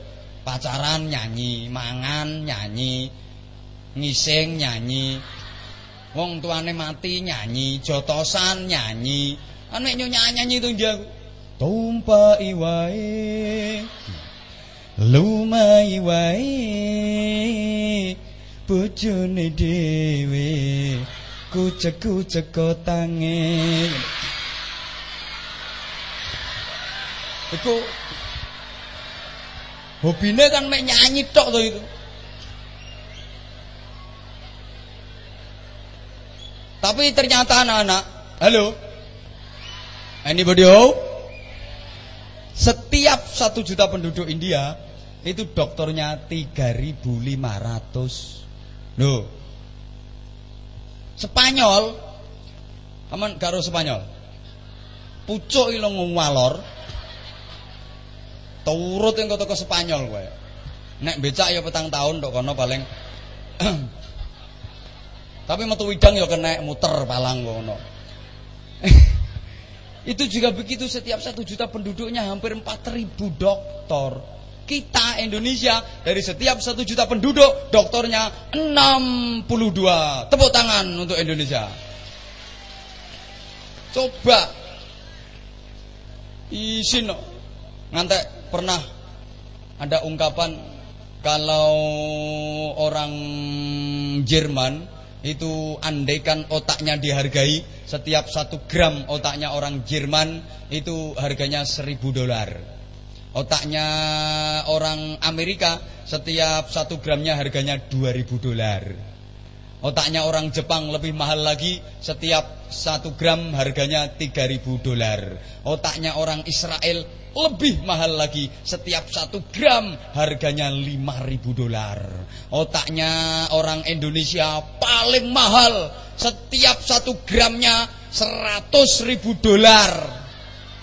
Pacaran nyanyi, mangan nyanyi, ngising nyanyi. Wong tuane mati nyanyi, jotosan nyanyi, Kan nek nyanyi-nyanyi itu dia. Tumpai wae Lumai wae Bojone dhewe Kucek-kucek tange Iku Hobine kan mek nyanyi tok to itu. Tapi ternyata anak-anak, halo, anybody home? Setiap satu juta penduduk India itu dokternya 3.500. Loh. Spanyol, aman karo Spanyol. Pucuk ilong ngwalor, Turut yang kota ke Spanyol gue. Nek becak ya petang tahun dok kono paling. *clears throat* Tapi metu widang ya kena muter palang kono. *laughs* Itu juga begitu setiap satu juta penduduknya hampir empat ribu dokter. Kita Indonesia dari setiap satu juta penduduk dokternya 62. Tepuk tangan untuk Indonesia. Coba isin. Ngantek pernah ada ungkapan kalau orang Jerman itu andaikan otaknya dihargai setiap satu gram otaknya orang Jerman itu harganya seribu dolar. Otaknya orang Amerika setiap satu gramnya harganya dua ribu dolar. Otaknya orang Jepang lebih mahal lagi Setiap satu gram harganya tiga ribu dolar. Otaknya orang Israel lebih mahal lagi Setiap satu gram harganya lima ribu dolar. Otaknya orang Indonesia paling mahal Setiap satu gramnya seratus ribu dolar.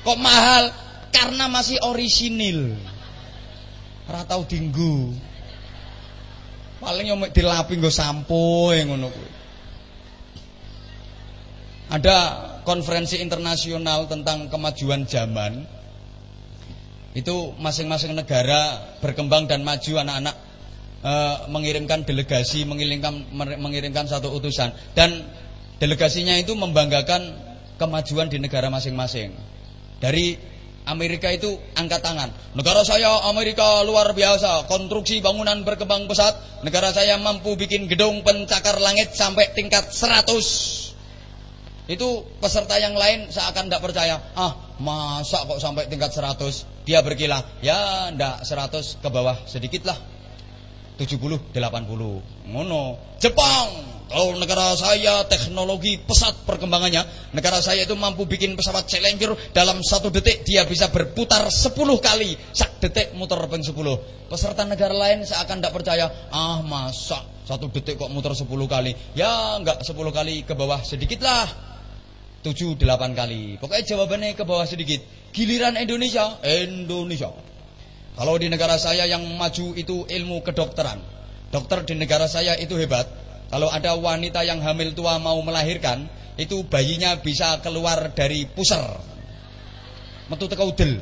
Kok mahal? Karena masih orisinil. Ratau dinggu Paling yang dilapi nggo sampo ngono. Ada konferensi internasional tentang kemajuan zaman. Itu masing-masing negara berkembang dan maju anak-anak e, mengirimkan delegasi, mengirimkan mengirimkan satu utusan dan delegasinya itu membanggakan kemajuan di negara masing-masing. Dari Amerika itu angkat tangan. Negara saya Amerika luar biasa, konstruksi bangunan berkembang pesat. Negara saya mampu bikin gedung pencakar langit sampai tingkat 100. Itu peserta yang lain seakan tidak percaya. Ah, masa kok sampai tingkat 100? Dia berkilah, ya ndak 100 ke bawah sedikit lah. 70, 80. Ngono. Jepang kalau negara saya teknologi pesat perkembangannya, negara saya itu mampu bikin pesawat Challenger dalam satu detik dia bisa berputar 10 kali, sak detik muter peng 10. Peserta negara lain seakan tidak percaya, ah masa satu detik kok muter 10 kali? Ya enggak 10 kali ke bawah sedikit lah. 7 8 kali. Pokoknya jawabannya ke bawah sedikit. Giliran Indonesia, Indonesia. Kalau di negara saya yang maju itu ilmu kedokteran. Dokter di negara saya itu hebat. Kalau ada wanita yang hamil tua mau melahirkan, itu bayinya bisa keluar dari puser. Metu teka udel.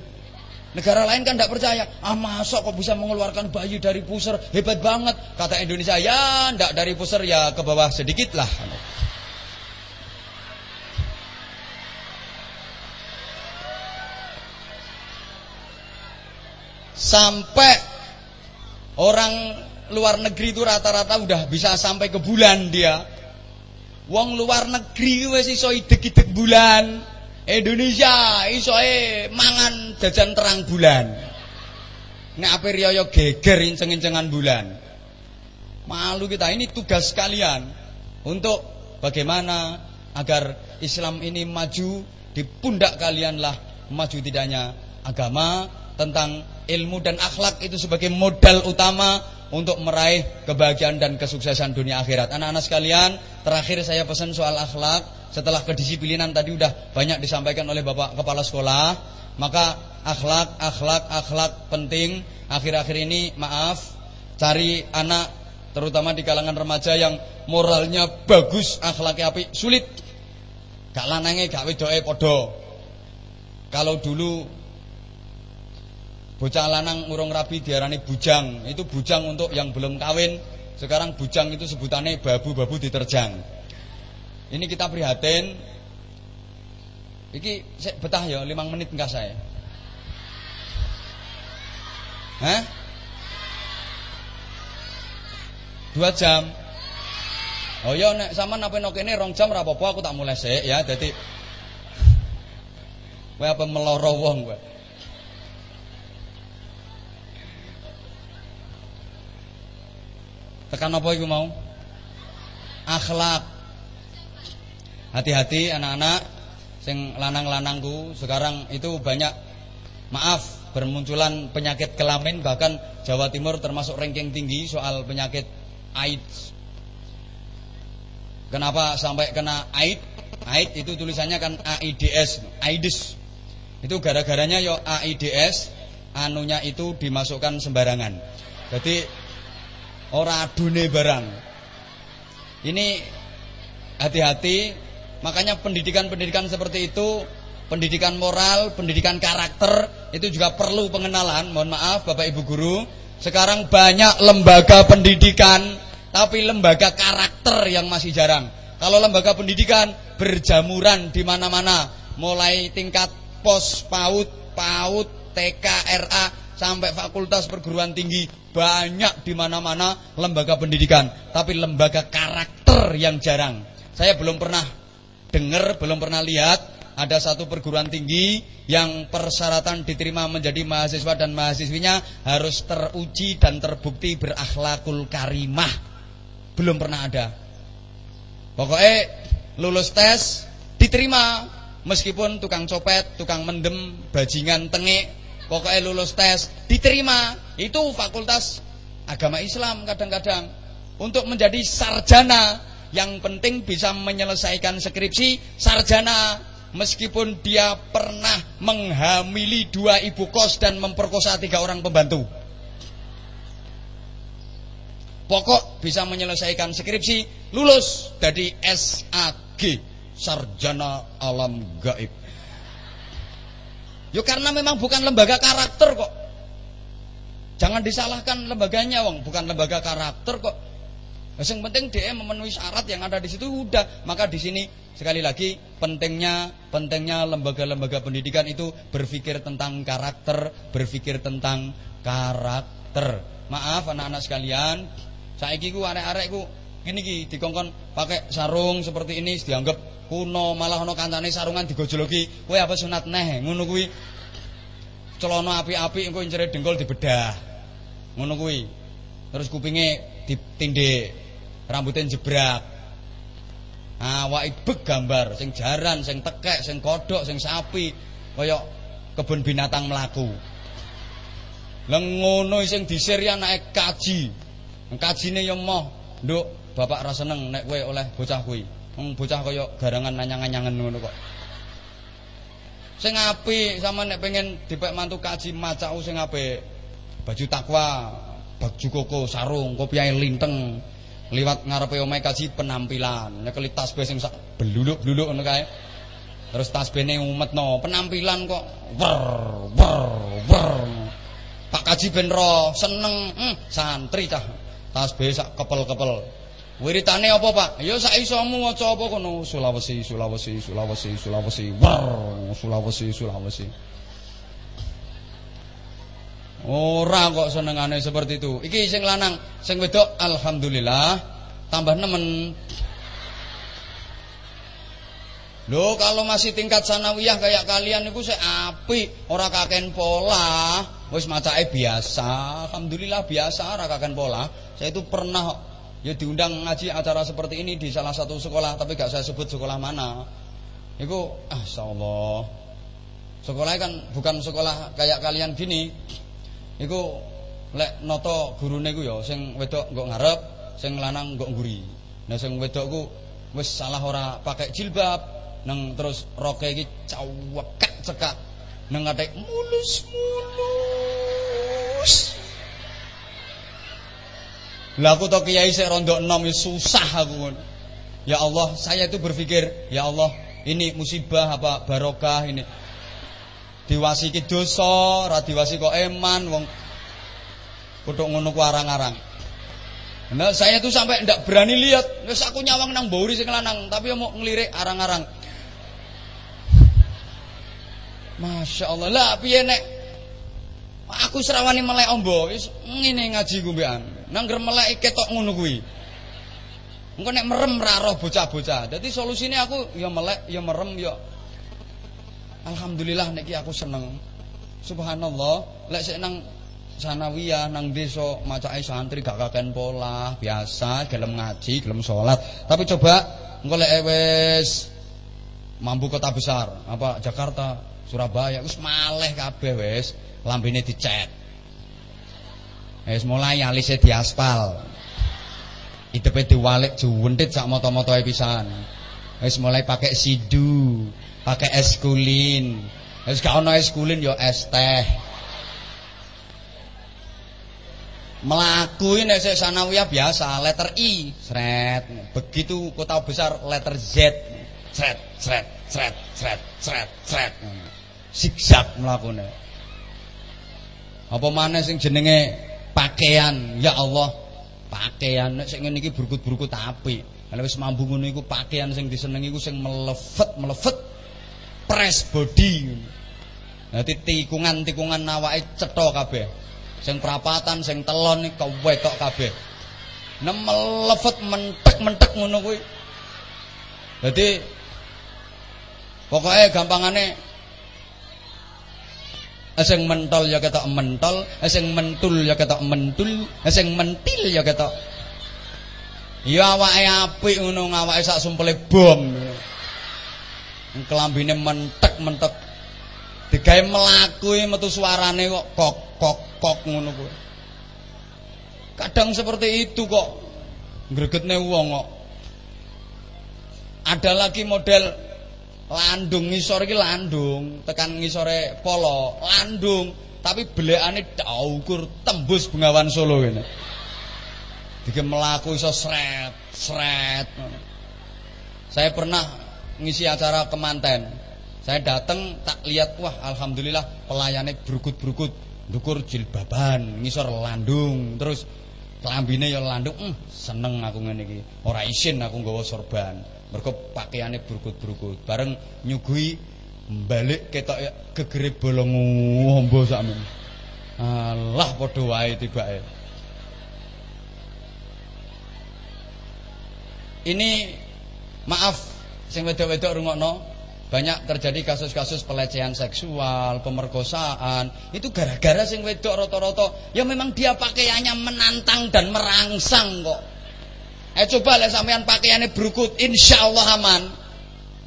Negara lain kan tidak percaya. Ah masa kok bisa mengeluarkan bayi dari puser? Hebat banget. Kata Indonesia, ya tidak dari puser ya ke bawah sedikit lah. Sampai orang luar negeri itu rata-rata udah bisa sampai ke bulan dia. Wong luar negeri wis iso idek-idek bulan. Indonesia iso e mangan jajan terang bulan. Nek ape riyaya geger inceng-incengan bulan. Malu kita ini tugas kalian untuk bagaimana agar Islam ini maju di pundak kalianlah maju tidaknya agama tentang ilmu dan akhlak itu sebagai modal utama untuk meraih kebahagiaan dan kesuksesan dunia akhirat. Anak-anak sekalian, terakhir saya pesan soal akhlak. Setelah kedisiplinan tadi sudah banyak disampaikan oleh Bapak Kepala Sekolah, maka akhlak, akhlak, akhlak penting. Akhir-akhir ini maaf, cari anak terutama di kalangan remaja yang moralnya bagus, akhlaknya api, sulit. Gak gak. Kalau dulu Bocah lanang urung rabi diarani bujang. Itu bujang untuk yang belum kawin. Sekarang bujang itu sebutannya babu-babu diterjang. Ini kita prihatin. Iki betah ya, limang menit enggak saya. Hah? Dua jam. Oh iya nek sampean apa ini rong jam apa aku tak mulai sik ya. *laughs* Kowe apa meloro wong. Tekan apa iku mau? Akhlak. Hati-hati anak-anak sing lanang-lanangku sekarang itu banyak maaf bermunculan penyakit kelamin bahkan Jawa Timur termasuk ranking tinggi soal penyakit AIDS. Kenapa sampai kena AIDS? AIDS itu tulisannya kan AIDS, AIDS. Itu gara-garanya yo AIDS, anunya itu dimasukkan sembarangan. Jadi ora adune barang. Ini hati-hati, makanya pendidikan-pendidikan seperti itu, pendidikan moral, pendidikan karakter itu juga perlu pengenalan. Mohon maaf Bapak Ibu guru, sekarang banyak lembaga pendidikan tapi lembaga karakter yang masih jarang. Kalau lembaga pendidikan berjamuran di mana-mana, mulai tingkat pos PAUD, PAUD, TK, RA sampai fakultas perguruan tinggi banyak di mana-mana lembaga pendidikan, tapi lembaga karakter yang jarang. Saya belum pernah dengar, belum pernah lihat ada satu perguruan tinggi yang persyaratan diterima menjadi mahasiswa dan mahasiswinya harus teruji dan terbukti berakhlakul karimah. Belum pernah ada. Pokoknya lulus tes diterima meskipun tukang copet, tukang mendem, bajingan tengik Pokoknya lulus tes, diterima. Itu fakultas agama Islam kadang-kadang. Untuk menjadi sarjana, yang penting bisa menyelesaikan skripsi sarjana. Meskipun dia pernah menghamili dua ibu kos dan memperkosa tiga orang pembantu. Pokok bisa menyelesaikan skripsi, lulus dari SAG, Sarjana Alam Gaib. Ya karena memang bukan lembaga karakter kok. Jangan disalahkan lembaganya, wong, bukan lembaga karakter kok. Yang penting dia memenuhi syarat yang ada di situ udah. Maka di sini sekali lagi pentingnya pentingnya lembaga-lembaga pendidikan itu berpikir tentang karakter, berpikir tentang karakter. Maaf anak-anak sekalian, saiki ku arek-arek ku ngene iki dikongkon pakai sarung seperti ini dianggap kuno malah ana kancane sarungan digojoloki. Kowe apa sunat? Neh ngono kuwi. Celana api-api engko incere dengkul dibedah. Ngono kuwi. Terus kupinge ditindik rambutnya jebrak ah waibek gambar sing jaran sing tekek sing kodok sing sapi kaya kebun binatang melaku lengono sing disir ya anake kaji. Kajine ya moh nduk bapak ra seneng nek kowe oleh bocah kuwi Wong bocah kaya garangan nanyang-nanyangen ngono kok. Sing apik sama nek pengen dipek mantu kaji macau sing apik. Baju takwa, baju koko, sarung, kopiah linteng. Liwat ngarepe omahe kaji penampilan. Nek tasbih sing sak bluluk-bluluk ngono kae. Terus tasbihne umetno, penampilan kok wer wer wer. Pak kaji ben seneng, hmm, santri cah. Tasbih sak kepel-kepel. Wiritane apa, Pak? Ya sak isomu maca apa kono? Sulawesi, Sulawesi, Sulawesi, Sulawesi. Wow, Sulawesi, Sulawesi. Ora kok senengane seperti itu. Iki sing lanang, sing wedok alhamdulillah tambah nemen. Loh kalau masih tingkat sanawiyah kayak kalian niku sik apik, ora kaken pola. Wis macake biasa, alhamdulillah biasa ora kaken pola. Saya itu pernah Ya diundang ngaji acara seperti ini di salah satu sekolah tapi gak saya sebut sekolah mana. Iku ah Allah. Sekolahnya kan bukan sekolah kayak kalian gini. Iku lek noto gurune ku ya sing wedok nggo ngarep, sing lanang nggo nguri. Nah sing wedok ku wis salah ora pakai jilbab, nang terus roke iki cawekak cekak. Nang katek mulus-mulus. Lah aku tok kiai sik rondo enom ya susah aku. Ya Allah, saya itu berpikir, ya Allah, ini musibah apa barokah ini. Diwasi ki dosa, ra diwasi kok eman wong kutuk ngono ku arang-arang. Nah, saya tuh sampai ndak berani lihat, wis aku nyawang nang mburi sing lanang, tapi mau ngelirik arang-arang. Masya Allah lah piye nek Aku serawani melek ombo, wis ngene ngaji ku mbekan. Nangger melek ketok ngono kuwi. Engko nek merem ra roh bocah-bocah. Dadi solusine aku ya melek, ya merem ya Alhamdulillah nek aku seneng. Subhanallah, lek sik nang sanawiyah nang desa macake santri gak kaken pola, biasa gelem ngaji, gelem salat. Tapi coba engko lek wis mampu kota besar, apa Jakarta, Surabaya wis maleh kabeh wis lambene dicet. Wis mulai alise diaspal. Hidupe diwalik juwentit sak moto-motoe pisan. Wis mulai pakai sidu, pakai es kulin. Wis gak ono es kulin ya es teh. Melaku ini saya biasa, letter I, seret. Begitu kota besar letter Z, seret, seret, seret, seret, seret, seret. Zigzag melakukannya. Apa mana sing jenenge pakaian? Ya Allah, pakaian nek sing ngene iki burkut-burkut apik. Kalau wis mambu ngono iku pakaian sing disenengi iku sing melevet, melevet press body. Nanti tikungan-tikungan awake cetha kabeh. Sing perapatan, sing telon iki kewetok kabeh. Nek melevet mentek-mentek ngono kuwi. Dadi pokoknya gampangane sing mentol ya ketok mentol, sing mentul ya ketok mentul, sing mentil ya ketok. Ya awake apik ngono ngawake sak sumpele bom. Kelambine mentek-mentek. Digawe mlaku metu suarane kok kok kok kok ngono kuwi. Kadang seperti itu kok gregetne wong kok. Ada lagi model landung ngisor iki landung. Tekan ngisore polo. Landung. Tapi belekane daukur tembus Bengawan Solo ngene. Dike melaku iso sret sret. Saya pernah ngisi acara kemanten. Saya datang tak lihat wah alhamdulillah pelayannya berukut-berukut. Dukur jilbaban ngisor landung. Terus kelambine ya landung mm, seneng aku ngene iki. Ora isin aku nggawa sorban Mergo pakaiane burukut-burukut. Bareng nyuguhi balik ketok ya gegere bolong ombo sakmen. Allah padha wae tibake. Ini maaf sing wedok-wedok rungokno banyak terjadi kasus-kasus pelecehan seksual, pemerkosaan. Itu gara-gara sing wedok rata-rata ya memang dia pakaiannya menantang dan merangsang kok. Eh coba lah sampean pakaiannya berukut, insya Allah aman.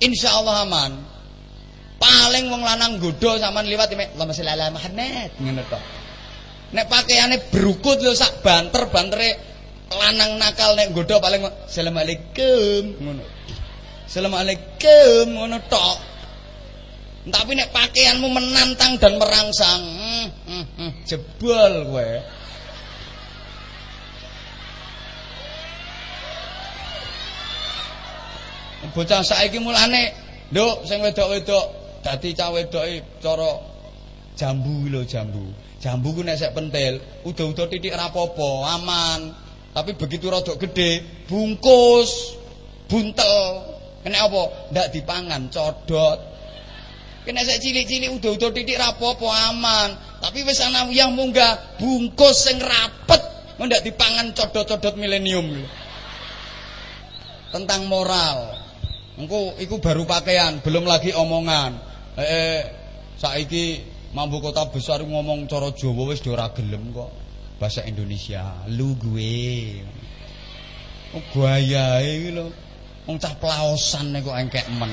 Insya Allah aman. Paling wong lanang godo sampean liwat ini, Allah masih lala Muhammad ngono to. Nek pakaiannya berukut lho sak banter bantere lanang nakal nek godo paling Assalamualaikum ngono. Assalamualaikum ngono tok. Tapi nek pakaianmu menantang dan merangsang, hmm, hmm, hmm, jebol kowe. Bocah saiki mulane nduk sing wedok-wedok dadi cah wedoke cara jambu lho jambu. Jambu ku nek sek pentil, udah-udah titik rapopo, aman. Tapi begitu rodok gede, bungkus, buntel. Kena apa? Ndak dipangan, codot. Kena sek cilik-cilik udah-udah titik rapopo, aman. Tapi wis ana wiyah munggah, bungkus sing rapet, ndak dipangan codot-codot milenium. Tentang moral. Engko iku baru pakaian, belum lagi omongan. Eh, eh saiki mampu kota besar ngomong cara Jawa wis ora gelem kok. Bahasa Indonesia, lu gue. Oh gayae iki lho. Wong cah plaosan kok engkek men.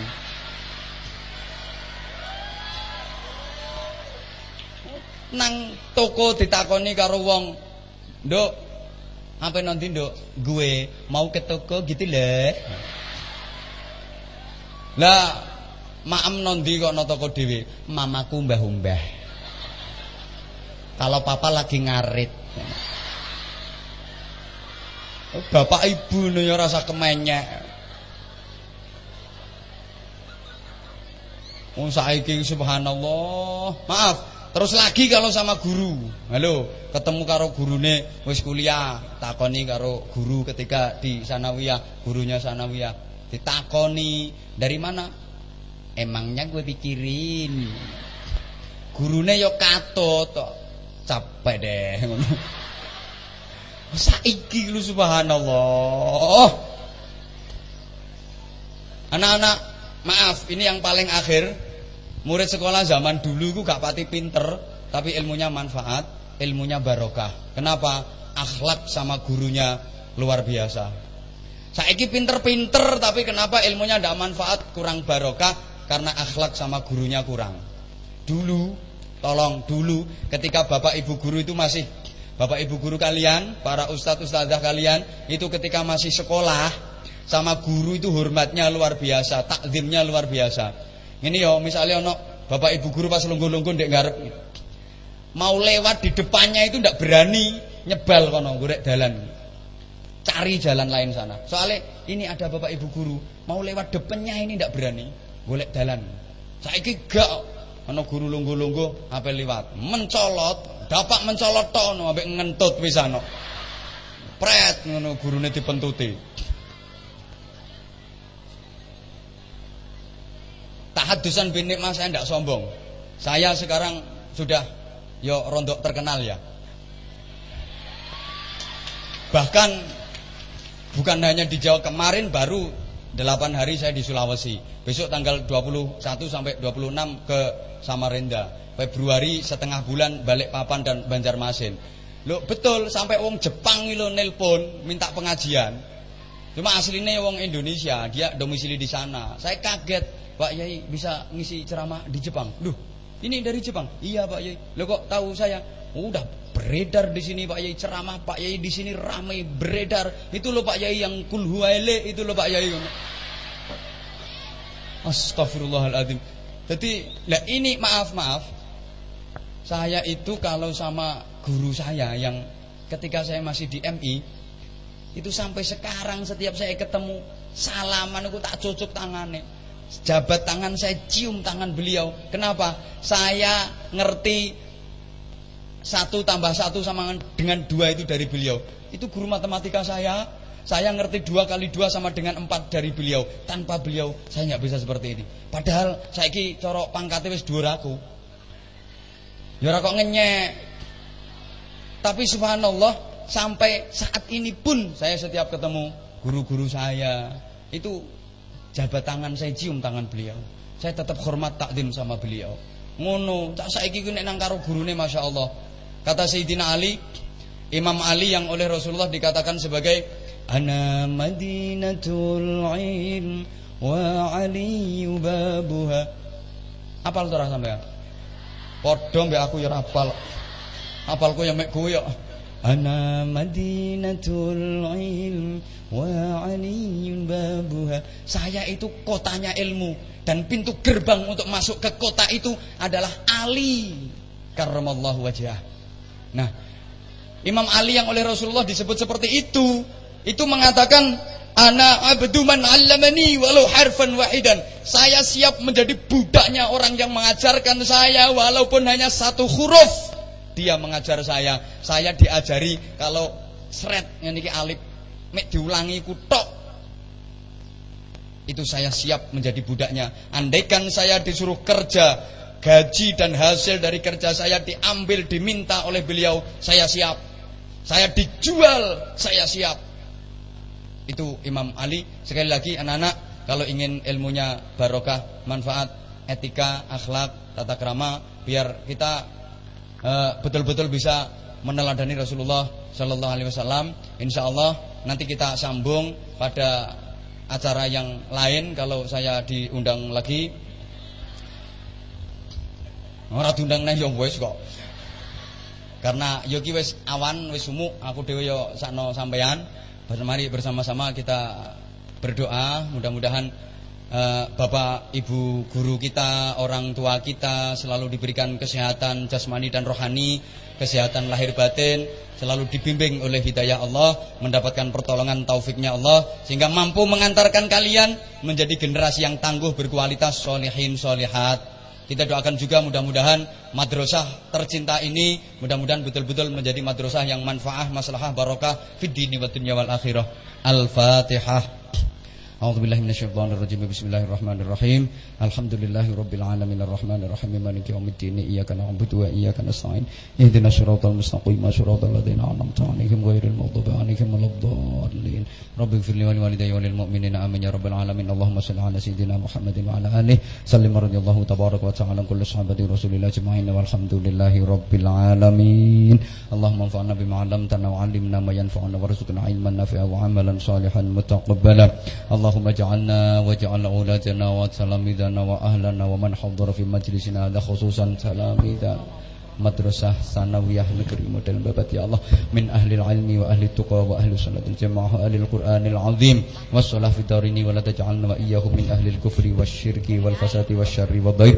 Nang toko ditakoni karo wong, "Nduk, apa nanti nduk? Gue mau ke toko gitu lho." Lah maem nondi kok ana toko dhewe? Mamaku mbah-mbah. Kalau papa lagi ngarit. Bapak ibu nih rasa kemenyek. Wong saiki subhanallah. Maaf, terus lagi kalau sama guru. Halo, ketemu karo gurune wis kuliah, takoni karo guru ketika di sanawiyah, gurunya sanawiyah. Ditakoni, dari mana? Emangnya gue pikirin. Gurune yo katut capek deh. Saiki lu subhanallah. Anak-anak, maaf, ini yang paling akhir. Murid sekolah zaman dulu itu gak pati pinter, tapi ilmunya manfaat, ilmunya barokah. Kenapa? Akhlak sama gurunya luar biasa. Saiki pinter-pinter, tapi kenapa ilmunya tidak manfaat, kurang barokah? Karena akhlak sama gurunya kurang. Dulu, tolong dulu, ketika bapak ibu guru itu masih Bapak ibu guru kalian, para ustadz ustadzah kalian, itu ketika masih sekolah sama guru itu hormatnya luar biasa, takzimnya luar biasa. Ini yo misalnya ono bapak ibu guru pas lungguh-lungguh ndek ngarep mau lewat di depannya itu ndak berani nyebal kono golek dalan. Cari jalan lain sana. Soalnya ini ada bapak ibu guru mau lewat depannya ini ndak berani golek dalan. Saiki gak ana guru lungguh-lungguh ape liwat mencolot dapat mencolot tok no ambek ngentut pisan pret ngono gurune dipentuti. Tahadusan bin mas saya tidak sombong. Saya sekarang sudah yo rondok terkenal ya. Bahkan bukan hanya di Jawa kemarin baru 8 hari saya di Sulawesi. Besok tanggal 21 sampai 26 ke Samarinda. Februari setengah bulan balik Papan dan Banjarmasin. Lo betul sampai wong Jepang lo nelpon minta pengajian. Cuma aslinya wong Indonesia, dia domisili di sana. Saya kaget, Pak Yai bisa ngisi ceramah di Jepang. Duh, ini dari Jepang. Iya Pak Yai. Lo kok tahu saya? Udah beredar di sini Pak Yai ceramah Pak Yai di sini ramai beredar. Itu loh Pak Yai yang kulhuaile itu loh Pak Yai. Astagfirullahaladzim. Jadi, lah ini maaf maaf. Saya itu kalau sama guru saya yang ketika saya masih di MI itu sampai sekarang setiap saya ketemu salaman aku tak cocok tangannya jabat tangan saya cium tangan beliau kenapa saya ngerti satu tambah satu sama dengan dua itu dari beliau. Itu guru matematika saya. Saya ngerti dua kali dua sama dengan empat dari beliau. Tanpa beliau saya nggak bisa seperti ini. Padahal saya ki corok pangkatnya wis dua aku. Ya kok ngenyek. Tapi subhanallah sampai saat ini pun saya setiap ketemu guru-guru saya itu jabat tangan saya cium tangan beliau. Saya tetap hormat takdim sama beliau. Ngono, tak saiki ku nek nang karo gurune masyaallah. Kata Sayyidina Ali, Imam Ali yang oleh Rasulullah dikatakan sebagai ana madinatul ilm wa ali babuha. Apal to sampean? Padha mbek aku ya apal. Apalku ya mek kowe ya. Ana madinatul ilm wa aliyun babuha. Saya itu kotanya ilmu dan pintu gerbang untuk masuk ke kota itu adalah Ali karramallahu wajah. Nah, Imam Ali yang oleh Rasulullah disebut seperti itu, itu mengatakan ana abdu man 'allamani walau harfan wahidan. Saya siap menjadi budaknya orang yang mengajarkan saya walaupun hanya satu huruf. Dia mengajar saya. Saya diajari kalau seret niki alif mek diulangi kutok itu saya siap menjadi budaknya. Andaikan saya disuruh kerja gaji dan hasil dari kerja saya diambil diminta oleh beliau saya siap. Saya dijual saya siap. Itu Imam Ali. Sekali lagi anak-anak kalau ingin ilmunya barokah manfaat etika akhlak tata krama biar kita eh, betul-betul uh, bisa meneladani Rasulullah Shallallahu Alaihi Wasallam Insya Allah nanti kita sambung pada acara yang lain kalau saya diundang lagi Ora diundang neh ya wis kok. Karena yo ki wis awan, wis sumuk, aku dhewe yo sakno sampean. Mari bersama-sama kita berdoa, mudah-mudahan uh, Bapak Ibu guru kita, orang tua kita selalu diberikan kesehatan jasmani dan rohani, kesehatan lahir batin, selalu dibimbing oleh hidayah Allah, mendapatkan pertolongan taufiknya Allah, sehingga mampu mengantarkan kalian menjadi generasi yang tangguh berkualitas solihin solihat kita doakan juga mudah-mudahan madrasah tercinta ini mudah-mudahan betul-betul menjadi madrasah yang manfaah, maslahah, barokah fid dini wa dunya wal akhirah. Al-Fatihah. A'udzu billahi minasyaitonir rajim. Bismillahirrahmanirrahim. Alhamdulillahi rabbil alamin. Arrahmanirrahim. Maliki yaumiddin. Iyyaka na'budu wa iyyaka nasta'in. Ihdinas siratal mustaqim, siratal ladzina an'amta 'alaihim ghairil اللهم اجعلنا واجعل أولادنا وتلاميذنا وأهلنا ومن حضر في مجلسنا هذا خصوصا تلاميذ مدرسة ثانوية نكري موديل بابات يا الله. من أهل العلم وأهل التقى وأهل السنة الجماعة وأهل القرآن العظيم. والصلاة في دارني ولا تجعلنا وإياهم من أهل الكفر والشرك والفساد والشر والضير